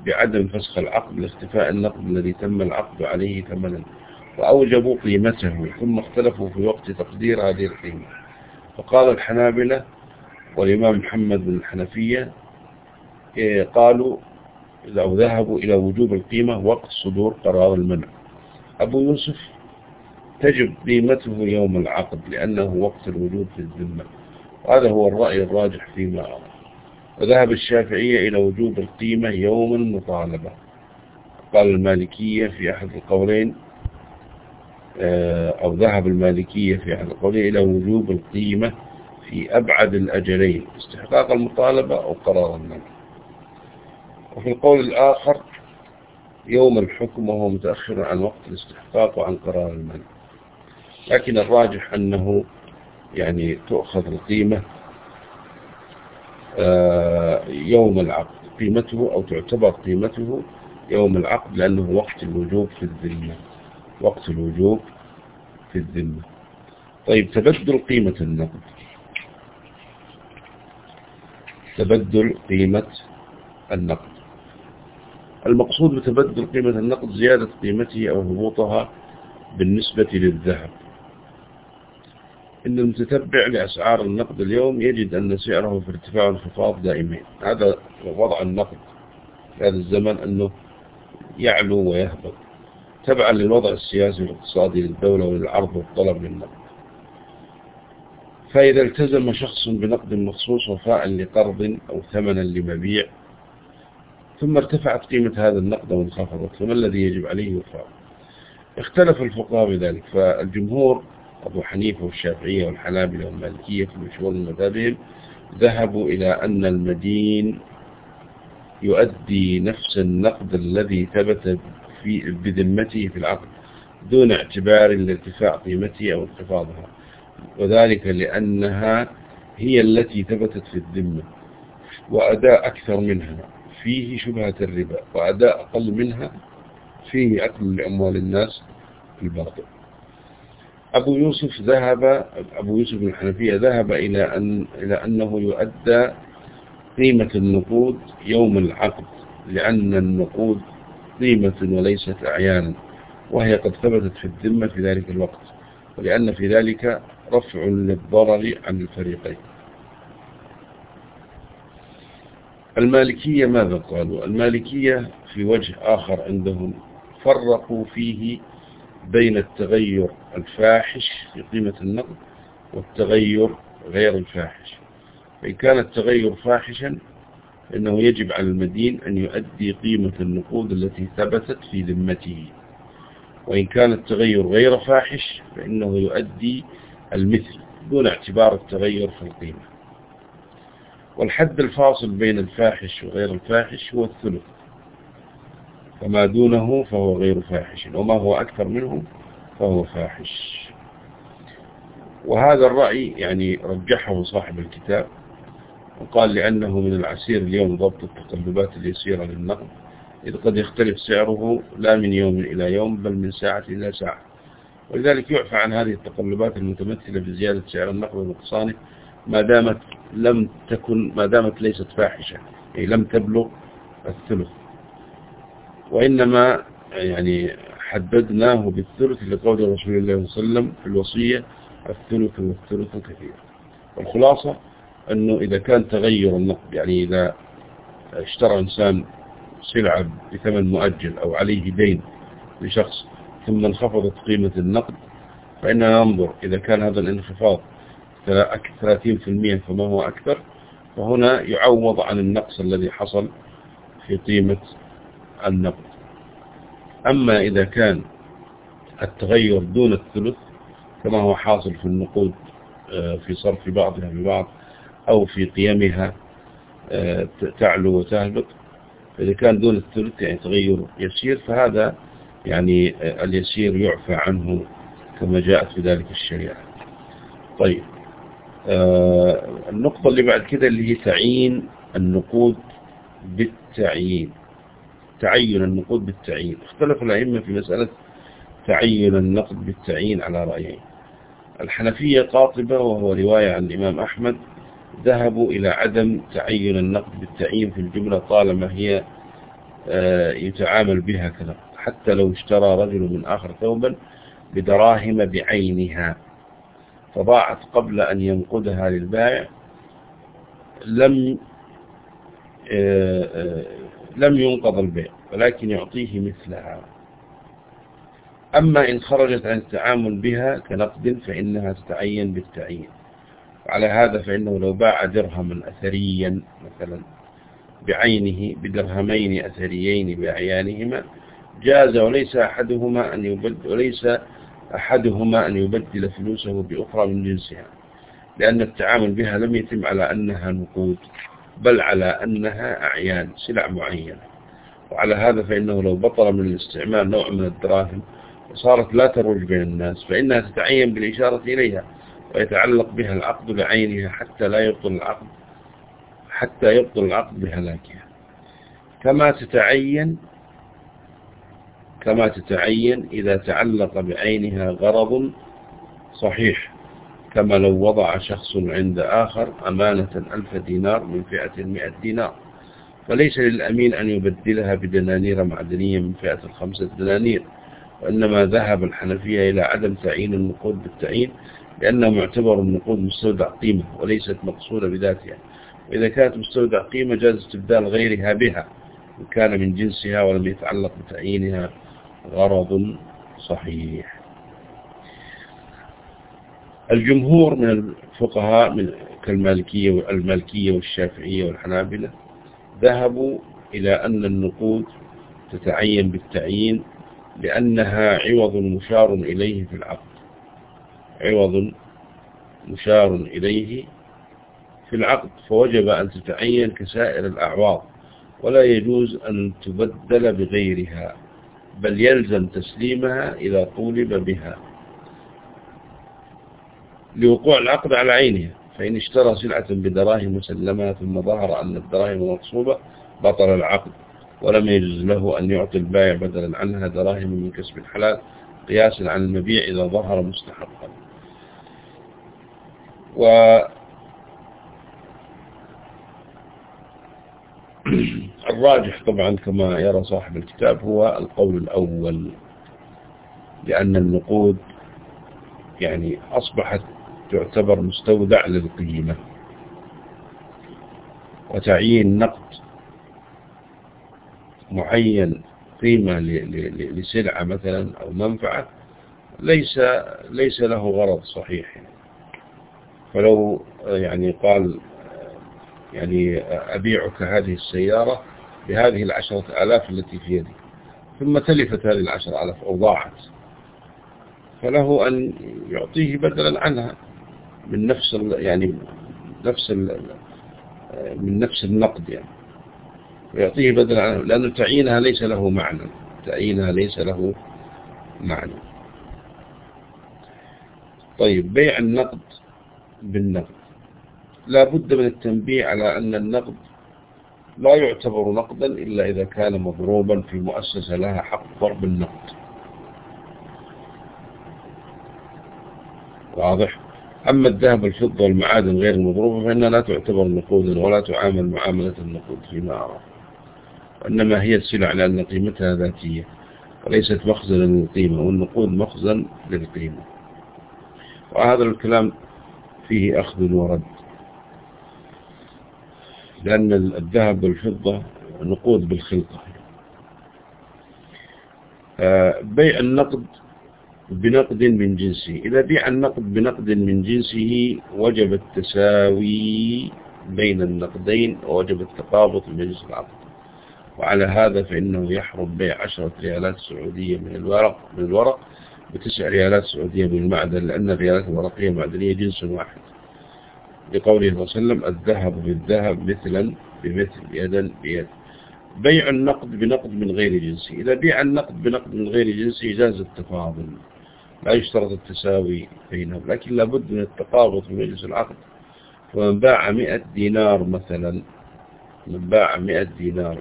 بعدم فسخ العقد لاختفاء النقد الذي تم العقد عليه ثمنا وأوجبوا قيمته ثم اختلفوا في وقت تقدير هذه القيمة. فقال الحنابلة والإمام محمد بن الحنفية قالوا أو ذهبوا إلى وجوب القيمة وقت صدور قرار المنع. أبو يوسف تجب قيمته يوم العقد لأنه وقت الوجود في الذمة. وهذا هو الرأي الراجح فيما أرى. وذهب الشافعية إلى وجوب القيمة يوم المطالبة. قال المالكية في أحد القولين آه، أو ذهب المالكية في أحد القولين إلى وجوب القيمة في أبعد الأجلين استحقاق المطالبة أو قرار المنع. وفي القول الآخر يوم الحكم وهو متأخر عن وقت الاستحقاق وعن قرار المنع. لكن الراجح أنه يعني تؤخذ القيمة آه، يوم العقد قيمته أو تعتبر قيمته يوم العقد لأنه وقت الوجوب في الذمة. وقت الوجوب في الذمة. طيب تبدل قيمة النقد. تبدل قيمة النقد. المقصود بتبدل قيمة النقد زيادة قيمته أو هبوطها بالنسبة للذهب. إن المتتبع لأسعار النقد اليوم يجد أن سعره في ارتفاع وانخفاض دائمين هذا وضع النقد في هذا الزمن أنه يعلو ويهبط تبعا للوضع السياسي والاقتصادي للدولة وللعرض والطلب للنقد. فإذا التزم شخص بنقد مخصوص وفاء لقرض أو ثمنا لمبيع ثم ارتفعت قيمة هذا النقد وانخفضت فما الذي يجب عليه وفاء؟ اختلف الفقهاء بذلك فالجمهور أبو حنيفة والشافعية والحنابلة والمالكية في مشهور مذاهبهم ذهبوا إلى أن المدين يؤدي نفس النقد الذي ثبت في بذمته في العقد دون اعتبار لارتفاع قيمته أو انخفاضها وذلك لأنها هي التي ثبتت في الذمة وأداء أكثر منها. فيه شبهة الربا وأداء أقل منها فيه أكل لأموال الناس في الباطل. أبو يوسف ذهب أبو يوسف بن الحنفية ذهب إلى أن إلى أنه يؤدى قيمة النقود يوم العقد لأن النقود قيمة وليست أعيانا وهي قد ثبتت في الذمة في ذلك الوقت ولأن في ذلك رفع للضرر عن الفريقين. المالكية ماذا قالوا؟ المالكية في وجه آخر عندهم فرقوا فيه بين التغير الفاحش في قيمة النقد والتغير غير الفاحش. فإن كان التغير فاحشا فإنه يجب على المدين أن يؤدي قيمة النقود التي ثبتت في ذمته. وإن كان التغير غير فاحش فإنه يؤدي المثل دون اعتبار التغير في القيمة. والحد الفاصل بين الفاحش وغير الفاحش هو الثلث. فما دونه فهو غير فاحش. وما هو أكثر منه فهو فاحش. وهذا الرأي يعني رجحه صاحب الكتاب وقال لأنه من العسير اليوم ضبط التقلبات اليسيرة للنقد إذ قد يختلف سعره لا من يوم إلى يوم بل من ساعة إلى ساعة. ولذلك يعفى عن هذه التقلبات المتمثلة في زيادة سعر النقد ونقصانه ما دامت لم تكن ما دامت ليست فاحشة أي لم تبلغ الثلث. وإنما يعني حددناه بالثلث لقول رسول الله صلى الله عليه وسلم في الوصية الثلث والثلث كثير. والخلاصة أنه إذا كان تغير النقد يعني إذا اشترى إنسان سلعة بثمن مؤجل أو عليه دين لشخص ثم انخفضت قيمة النقد فإننا ننظر إذا كان هذا الانخفاض 30% فما هو أكثر. فهنا يعوض عن النقص الذي حصل في قيمة النقد. أما إذا كان التغير دون الثلث كما هو حاصل في النقود آه، في صرف بعضها ببعض أو في قيمها آه، تعلو وتهبط. فإذا كان دون الثلث يعني تغير يسير فهذا يعني آه، اليسير يعفى عنه كما جاءت في ذلك الشريعة. طيب. النقطة اللي بعد كده اللي هي تعيين النقود بالتعيين. تعين النقود بالتعيين. اختلف الأئمة في مسألة تعين النقد بالتعيين على رأيين. الحنفية قاطبة وهو رواية عن الإمام أحمد ذهبوا إلى عدم تعين النقد بالتعيين في الجملة طالما هي آه، يتعامل بها كذا. حتى لو اشترى رجل من آخر ثوبا بدراهم بعينها. فضاعت قبل أن ينقدها للبائع لم آه، آه، لم ينقض البيع ولكن يعطيه مثلها. أما إن خرجت عن التعامل بها كنقد فإنها تتعين بالتعيين. وعلى هذا فإنه لو باع درهما أثريا مثلا بعينه بدرهمين أثريين بأعيانهما جاز وليس أحدهما أن يبدل وليس أحدهما أن يبدل فلوسه بأخرى من جنسها لأن التعامل بها لم يتم على أنها نقود بل على أنها أعيان سلع معينة وعلى هذا فإنه لو بطل من الاستعمال نوع من الدراهم وصارت لا تروج بين الناس فإنها تتعين بالإشارة إليها ويتعلق بها العقد لعينها حتى لا يبطل العقد حتى يبطل العقد بهلاكها. كما تتعين كما تتعين إذا تعلق بعينها غرض صحيح كما لو وضع شخص عند آخر أمانة ألف دينار من فئة المئة دينار. فليس للأمين أن يبدلها بدنانير معدنية من فئة الخمسة دنانير وإنما ذهب الحنفية إلى عدم تعيين النقود بالتعيين لأنه معتبر النقود مستودع قيمة وليست مقصودة بذاتها. وإذا كانت مستودع قيمة جاز استبدال غيرها بها إن كان من جنسها ولم يتعلق بتعيينها غرض صحيح. الجمهور من الفقهاء من كالمالكية والمالكية والشافعية والحنابلة ذهبوا إلى أن النقود تتعين بالتعيين لأنها عوض مشار إليه في العقد. عوض مشار إليه في العقد فوجب أن تتعين كسائر الأعواض ولا يجوز أن تبدل بغيرها. بل يلزم تسليمها إذا طولب بها. لوقوع العقد على عينها فإن اشترى سلعة بدراهم مسلمة ثم ظهر أن الدراهم مغصوبة بطل العقد ولم يجوز له أن يعطي البائع بدلا عنها دراهم من كسب الحلال قياسا عن المبيع إذا ظهر مستحقا. *clears throat* الراجح طبعا كما يرى صاحب الكتاب هو القول الأول لأن النقود يعني أصبحت تعتبر مستودع للقيمة وتعيين نقد معين قيمة لسلعة مثلا أو منفعة ليس ليس له غرض صحيح. فلو يعني قال يعني أبيعك هذه السيارة بهذه العشرة آلاف التي في يدي. ثم تلفت هذه العشرة آلاف أو ضاعت. فله أن يعطيه بدلا عنها من نفس يعني نفس من نفس النقد يعني. ويعطيه بدلا عنه لأنه تعيينها ليس له معنى. تعيينها ليس له معنى. طيب بيع النقد بالنقد. لا بد من التنبيه على أن النقد لا يعتبر نقدا إلا إذا كان مضروبا في مؤسسة لها حق ضرب النقد. واضح؟ أما الذهب الفضة والمعادن غير المضروبة فإنها لا تعتبر نقودا ولا تعامل معاملة النقود فيما أرى. وإنما هي السلع لأن قيمتها ذاتية وليست مخزنا للقيمة والنقود مخزن للقيمة. وهذا الكلام فيه أخذ ورد. لأن الذهب والفضة نقود بالخلطة آه، بيع النقد بنقد من جنسه. إذا بيع النقد بنقد من جنسه وجب التساوي بين النقدين ووجب التقابض من جنس العقد. وعلى هذا فإنه يحرم بيع عشرة ريالات سعودية من الورق من الورق بتسع ريالات سعودية من المعدن لأن الريالات الورقية المعدنية جنس واحد. لقوله صلى الله عليه وسلم الذهب بالذهب مثلا بمثل يدا بيد. بيع النقد بنقد من غير جنسي إذا بيع النقد بنقد من غير جنسي جاز التفاضل. لا يشترط التساوي بينهم لكن لابد من التقابض في مجلس العقد. فمن باع مئة دينار مثلا من باع مئة دينار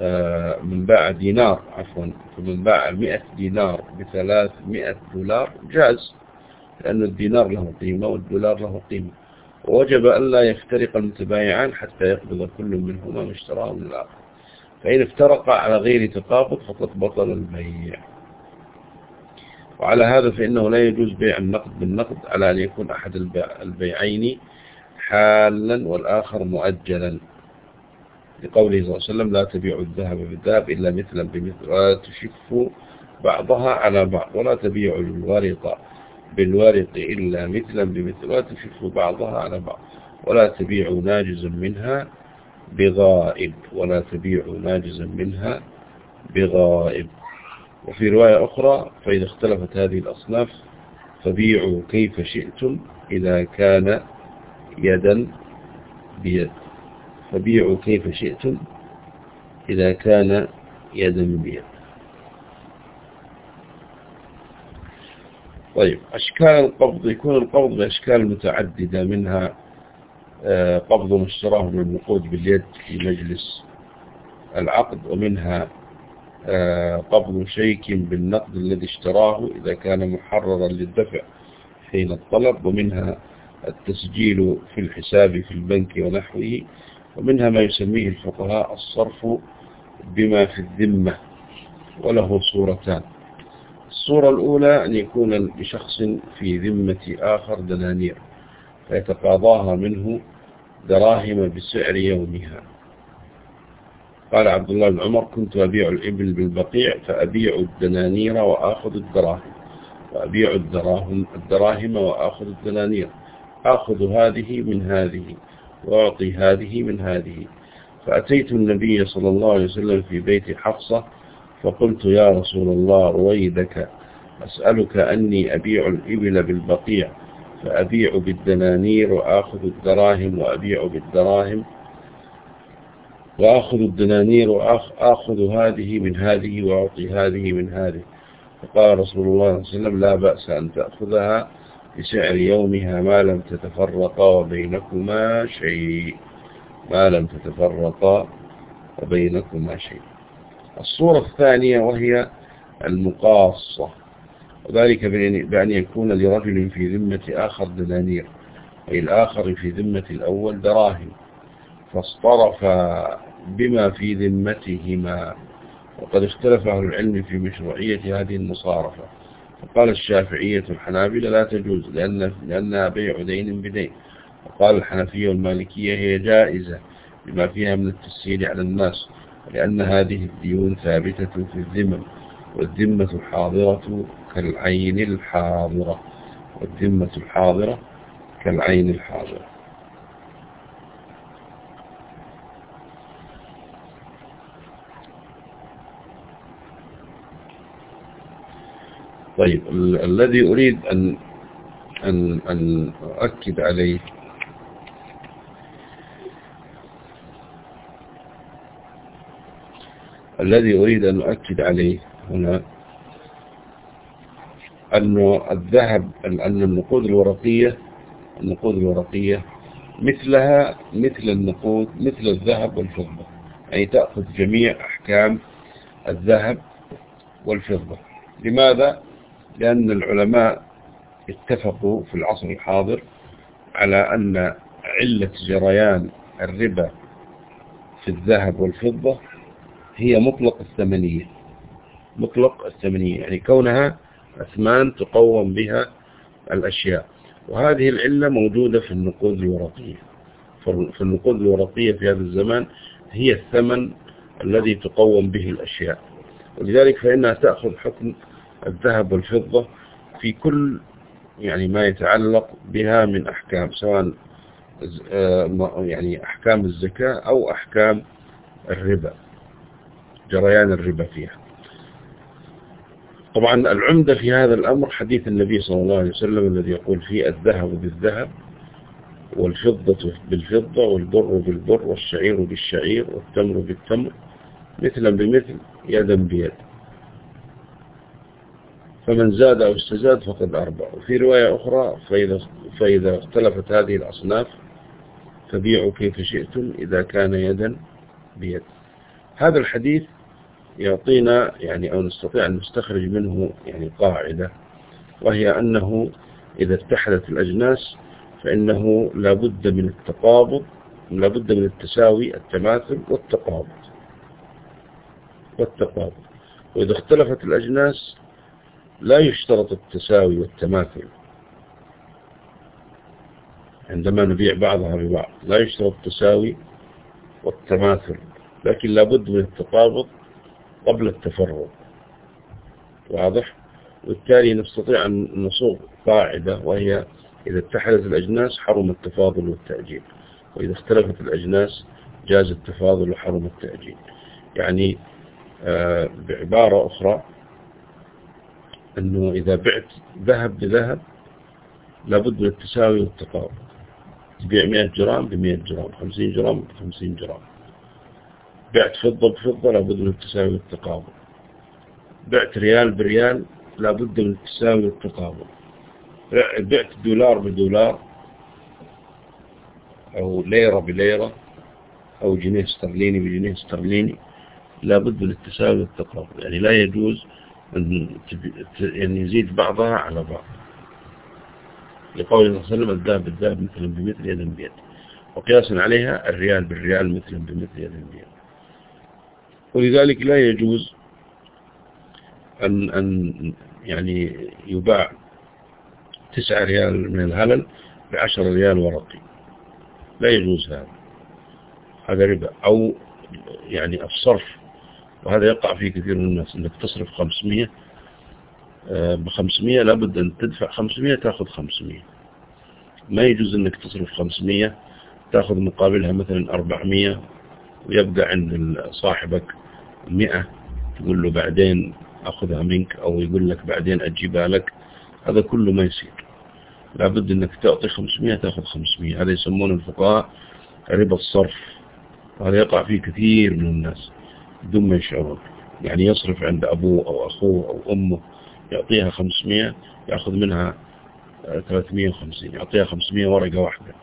آه، من باع دينار عفوا فمن باع مئة دينار بثلاثمائة دولار جاز. لأن الدينار له قيمة والدولار له قيمة. ووجب أن لا يفترق المتبايعان حتى يقبض كل منهما ما اشتراه من الآخر. فإن افترقا على غير تقابض فقد بطل البيع. وعلى هذا فإنه لا يجوز بيع النقد بالنقد على أن يكون أحد البيعين حالا والآخر مؤجلا. لقوله صلى الله عليه وسلم لا تبيع الذهب بالذهب إلا مثلا بمثل ولا تشف بعضها على بعض ولا تبيع الورق بالورق إلا مثلا بمثل ولا تشف بعضها على بعض. ولا تبيع ناجزا منها بغائب. ولا تبيع ناجزا منها بغائب. وفي رواية أخرى فإذا اختلفت هذه الأصناف فبيعوا كيف شئتم إذا كان يدا بيد. فبيعوا كيف شئتم إذا كان يدا بيد. طيب أشكال القبض يكون القبض بأشكال متعددة منها آه، قبض مشتراه من النقود باليد في مجلس العقد ومنها آه، قبض شيك بالنقد الذي اشتراه إذا كان محررا للدفع حين الطلب ومنها التسجيل في الحساب في البنك ونحوه ومنها ما يسميه الفقهاء الصرف بما في الذمة وله صورتان. الصورة الأولى أن يكون لشخص في ذمة آخر دنانير فيتقاضاها منه دراهم بسعر يومها. قال عبد الله بن عمر كنت أبيع الإبل بالبقيع فأبيع الدنانير وآخذ الدراهم وأبيع الدراهم, الدراهم وآخذ الدنانير آخذ هذه من هذه وأعطي هذه من هذه. فأتيت النبي صلى الله عليه وسلم في بيت حفصة فقلت يا رسول الله رويدك أسألك أني أبيع الإبل بالبقيع فأبيع بالدنانير وآخذ الدراهم وأبيع بالدراهم وآخذ الدنانير وآخذ هذه من هذه وأعطي هذه من هذه. فقال رسول الله صلى الله عليه وسلم لا بأس أن تأخذها بسعر يومها ما لم تتفرقا وبينكما شيء. ما لم تتفرقا وبينكما شيء. الصورة الثانية وهي المقاصة. وذلك بأن يكون لرجل في ذمة آخر دنانير أي الآخر في ذمة الأول دراهم. فاصطرف بما في ذمتهما. وقد اختلف أهل العلم في مشروعية هذه المصارفة. فقال الشافعية الحنابلة لا تجوز لأن لأنها بيع دين بدين. وقال الحنفية والمالكية هي جائزة بما فيها من التسهيل على الناس. لأن هذه الديون ثابتة في الذمم والذمة الحاضرة كالعين الحاضرة والذمة الحاضرة كالعين الحاضرة. طيب الذي أريد أن أن أن أؤكد عليه الذي أريد أن أؤكد عليه هنا أن الذهب أن النقود الورقية النقود الورقية مثلها مثل النقود مثل الذهب والفضة يعني تأخذ جميع أحكام الذهب والفضة لماذا؟ لأن العلماء اتفقوا في العصر الحاضر على أن علة جريان الربا في الذهب والفضة هي مطلق الثمنية. مطلق الثمنية يعني كونها أثمان تقوم بها الأشياء. وهذه العلة موجودة في النقود الورقية. في النقود الورقية في هذا الزمان هي الثمن الذي تقوم به الأشياء. ولذلك فإنها تأخذ حكم الذهب والفضة في كل يعني ما يتعلق بها من أحكام سواء آه، يعني أحكام الزكاة أو أحكام الربا. جريان الربا فيها. طبعا العمدة في هذا الأمر حديث النبي صلى الله عليه وسلم الذي يقول فيه الذهب بالذهب والفضة بالفضة والبر بالبر والشعير بالشعير والتمر بالتمر مثلا بمثل يدا بيد. فمن زاد أو استزاد فقد أربع. وفي رواية أخرى فإذا, فإذا اختلفت هذه الأصناف فبيعوا كيف شئتم إذا كان يدا بيد. هذا الحديث يعطينا يعني أو نستطيع أن نستخرج منه يعني قاعدة وهي أنه إذا اتحدت الأجناس فإنه لابد من التقابض لابد من التساوي التماثل والتقابض. والتقابض. وإذا اختلفت الأجناس لا يشترط التساوي والتماثل. عندما نبيع بعضها ببعض لا يشترط التساوي والتماثل لكن لابد من التقابض قبل التفرغ. واضح؟ وبالتالي نستطيع أن نصوغ قاعدة وهي إذا اتحدت الأجناس حرم التفاضل والتأجيل وإذا اختلفت الأجناس جاز التفاضل وحرم التأجيل. يعني آه بعبارة أخرى أنه إذا بعت ذهب بذهب لابد من التساوي والتقابل تبيع 100 جرام ب 100 جرام 50 جرام ب 50 جرام. بعت فضة بفضة لابد من التساوي والتقابل. بعت ريال بريال لابد من التساوي والتقابل. بعت دولار بدولار أو ليرة بليرة أو جنيه استرليني بجنيه استرليني لابد من التساوي والتقابل. يعني لا يجوز أن يزيد بعضها على بعض. لقول الله صلى الله عليه وسلم الذهب بالذهب مثلا بمثل يد بيد. وقياسا عليها الريال بالريال مثلا بمثل يد بيد. ولذلك لا يجوز أن, أن يعني يباع تسعة ريال من الهلل بعشر ريال ورقي. لا يجوز هذا. هذا ربا. أو يعني الصرف. وهذا يقع فيه كثير من الناس. إنك تصرف 500 آه، ب 500 لابد أن تدفع 500 تاخذ 500 ما يجوز إنك تصرف 500 تاخذ مقابلها مثلا 400 ويبقى عند صاحبك 100 تقول له بعدين أخذها منك أو يقول لك بعدين أجيبها لك هذا كله ما يصير. لابد إنك تعطي 500 تأخذ 500 هذا يسمونه الفقهاء ربا الصرف. وهذا يقع فيه كثير من الناس بدون ما يشعرون يعني يصرف عند أبوه أو أخوه أو أمه يعطيها 500 يأخذ منها 350 يعطيها 500 ورقة واحدة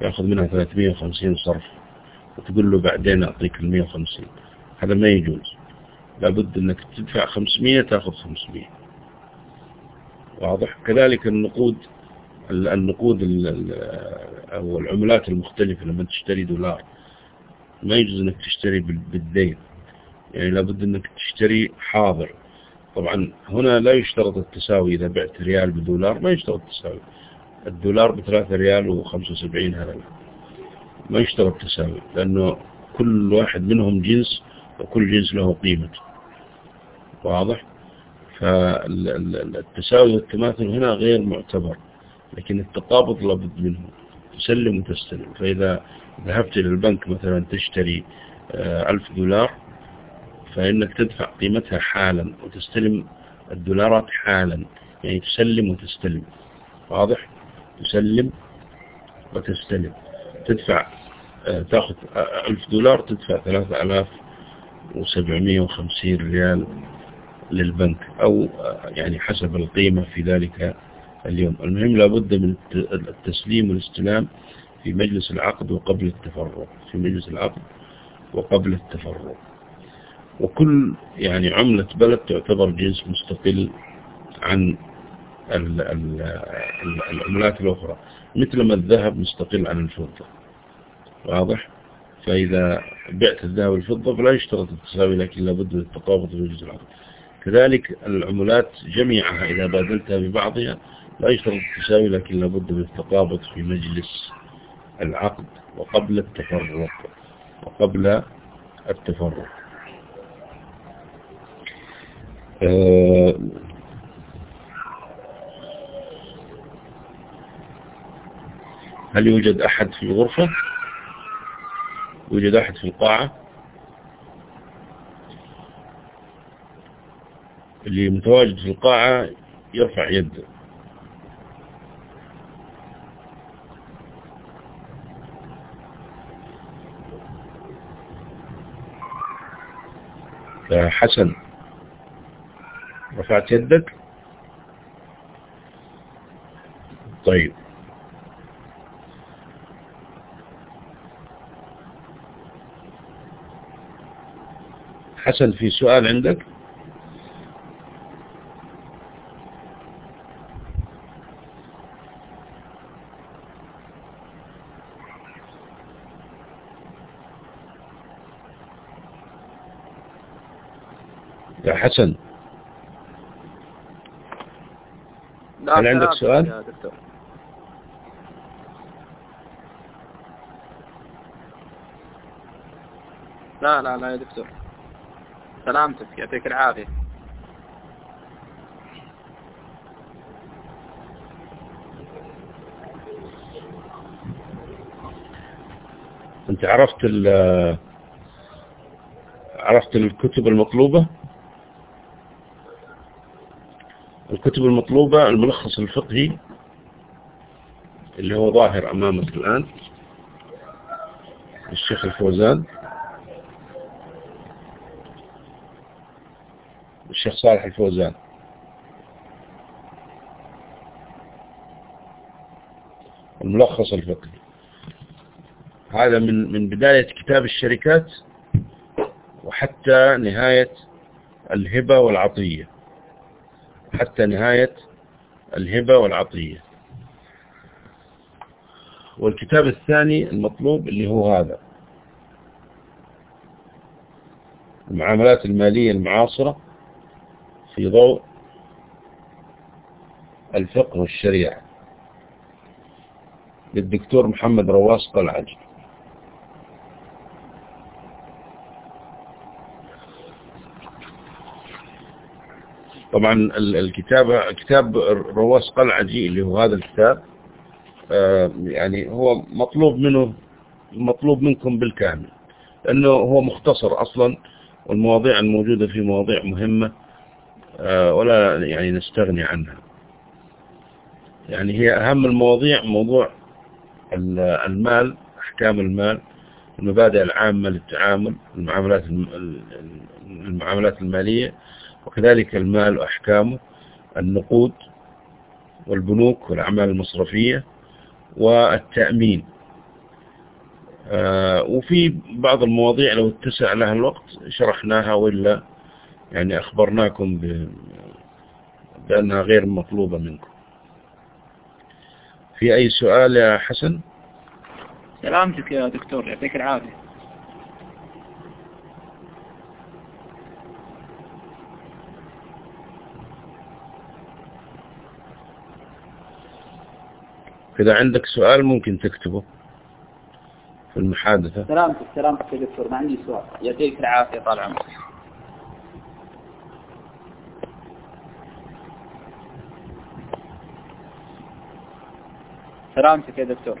يأخذ منها 350 صرف. وتقول له بعدين أعطيك ال 150 هذا ما يجوز. لابد أنك تدفع 500 تأخذ 500 واضح؟ كذلك النقود النقود أو العملات المختلفة لما تشتري دولار. ما يجوز أنك تشتري بالدين. يعني لابد أنك تشتري حاضر. طبعا هنا لا يشترط التساوي. إذا بعت ريال بدولار ما يشترط التساوي. الدولار بثلاثة ريال وخمسة وسبعين هذا ما يشترط التساوي لأنه كل واحد منهم جنس وكل جنس له قيمته. واضح؟ فالتساوي والتماثل هنا غير معتبر لكن التقابض لابد منه. تسلم وتستلم. فإذا ذهبت إلى البنك مثلا تشتري آه، ألف دولار فإنك تدفع قيمتها حالا وتستلم الدولارات حالا. يعني تسلم وتستلم. واضح؟ تسلم وتستلم. تدفع آه، تأخذ آه، ألف دولار تدفع ثلاثة ألاف وسبعمية وخمسين ريال للبنك أو يعني حسب القيمة في ذلك اليوم. المهم لابد من التسليم والاستلام في مجلس العقد وقبل التفرق في مجلس العقد وقبل التفرق. وكل يعني عملة بلد تعتبر جنس مستقل عن العملات الأخرى مثل ما الذهب مستقل عن الفضة. واضح؟ فإذا بعت الذهب والفضة فلا يشترط التساوي لكن لابد من التقابض في الجزء العقد كذلك العملات جميعها إذا بادلتها ببعضها لا يشترط التساوي لكن لابد من التقابض في مجلس العقد وقبل التفرق وقبل التفرق. آه، هل يوجد أحد في الغرفة؟ يوجد أحد في القاعة اللي متواجد في القاعة يرفع يده. حسن رفعت يدك. طيب. حسن في سؤال عندك. يا حسن. هل عندك سؤال؟ يا دكتور. لا لا لا يا دكتور. سلامتك يعطيك العافية. أنت عرفت عرفت الكتب المطلوبة؟ الكتب المطلوبة الملخص الفقهي اللي هو ظاهر أمامك الآن الشيخ الفوزان. الشيخ صالح الفوزان. الملخص الفقهي. هذا من من بداية كتاب الشركات وحتى نهاية الهبة والعطية. حتى نهاية الهبة والعطية. والكتاب الثاني المطلوب اللي هو هذا. المعاملات المالية المعاصرة. في ضوء الفقه والشريعة. للدكتور محمد رواس قلعجي طبعا الكتاب كتاب رواس قلعجي اللي هو هذا الكتاب آه، يعني هو مطلوب منه مطلوب منكم بالكامل لأنه هو مختصر أصلا والمواضيع الموجودة فيه مواضيع مهمة. ولا يعني نستغني عنها. يعني هي أهم المواضيع موضوع المال أحكام المال المبادئ العامة للتعامل المعاملات المعاملات المالية وكذلك المال وأحكامه النقود والبنوك والأعمال المصرفية والتأمين. آه، وفي بعض المواضيع لو اتسع لها الوقت شرحناها وإلا يعني أخبرناكم بأنها غير مطلوبة منكم. في أي سؤال يا حسن؟ سلامتك يا دكتور يعطيك العافية. إذا عندك سؤال ممكن تكتبه في المحادثة. سلامتك سلامتك يا دكتور ما عندي سؤال. يعطيك العافية طال عمرك. سلامتك يا دكتور.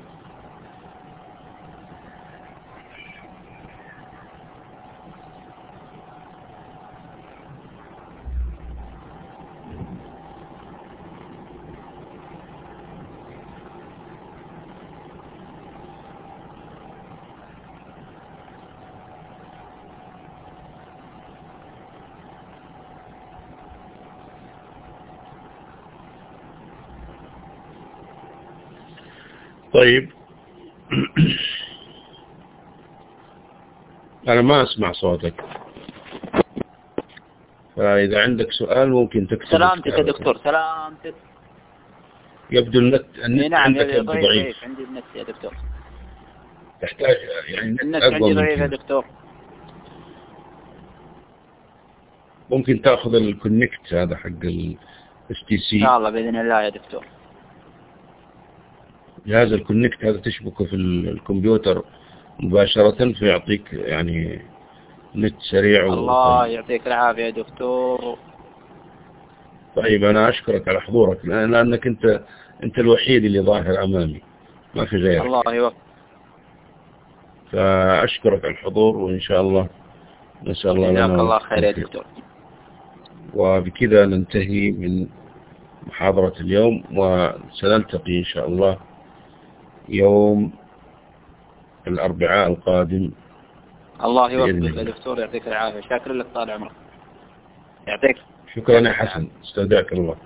طيب. *clears throat* أنا ما أسمع صوتك. فإذا عندك سؤال ممكن تكتب سلامتك يا دكتور سلامتك. يبدو النت النت نعم عندك يبدو ضعيف, ضعيف. عندي النت يا دكتور. تحتاج يعني النت النت أقوى عندي ضعيف يا. دكتور. ممكن تأخذ ال connect هذا حق ال STC إن شاء الله بإذن الله يا دكتور. جهاز الكونكت هذا تشبكه في ال- الكمبيوتر مباشرة فيعطيك يعني نت سريع و- الله يعطيك العافية يا دكتور. طيب أنا أشكرك على حضورك لأن- لأنك أنت أنت الوحيد اللي ظاهر أمامي ما في غيرك. الله يوفقك. فأشكرك على الحضور وإن شاء الله نسأل الله لنا الله خير يا. دكتور. وبكذا ننتهي من محاضرة اليوم وسنلتقي إن شاء الله يوم الأربعاء القادم. الله يوفقك. يا دكتور يعطيك العافية. شاكر لك طال عمرك. يعطيك. شكرا يا حسن. استودعك الله.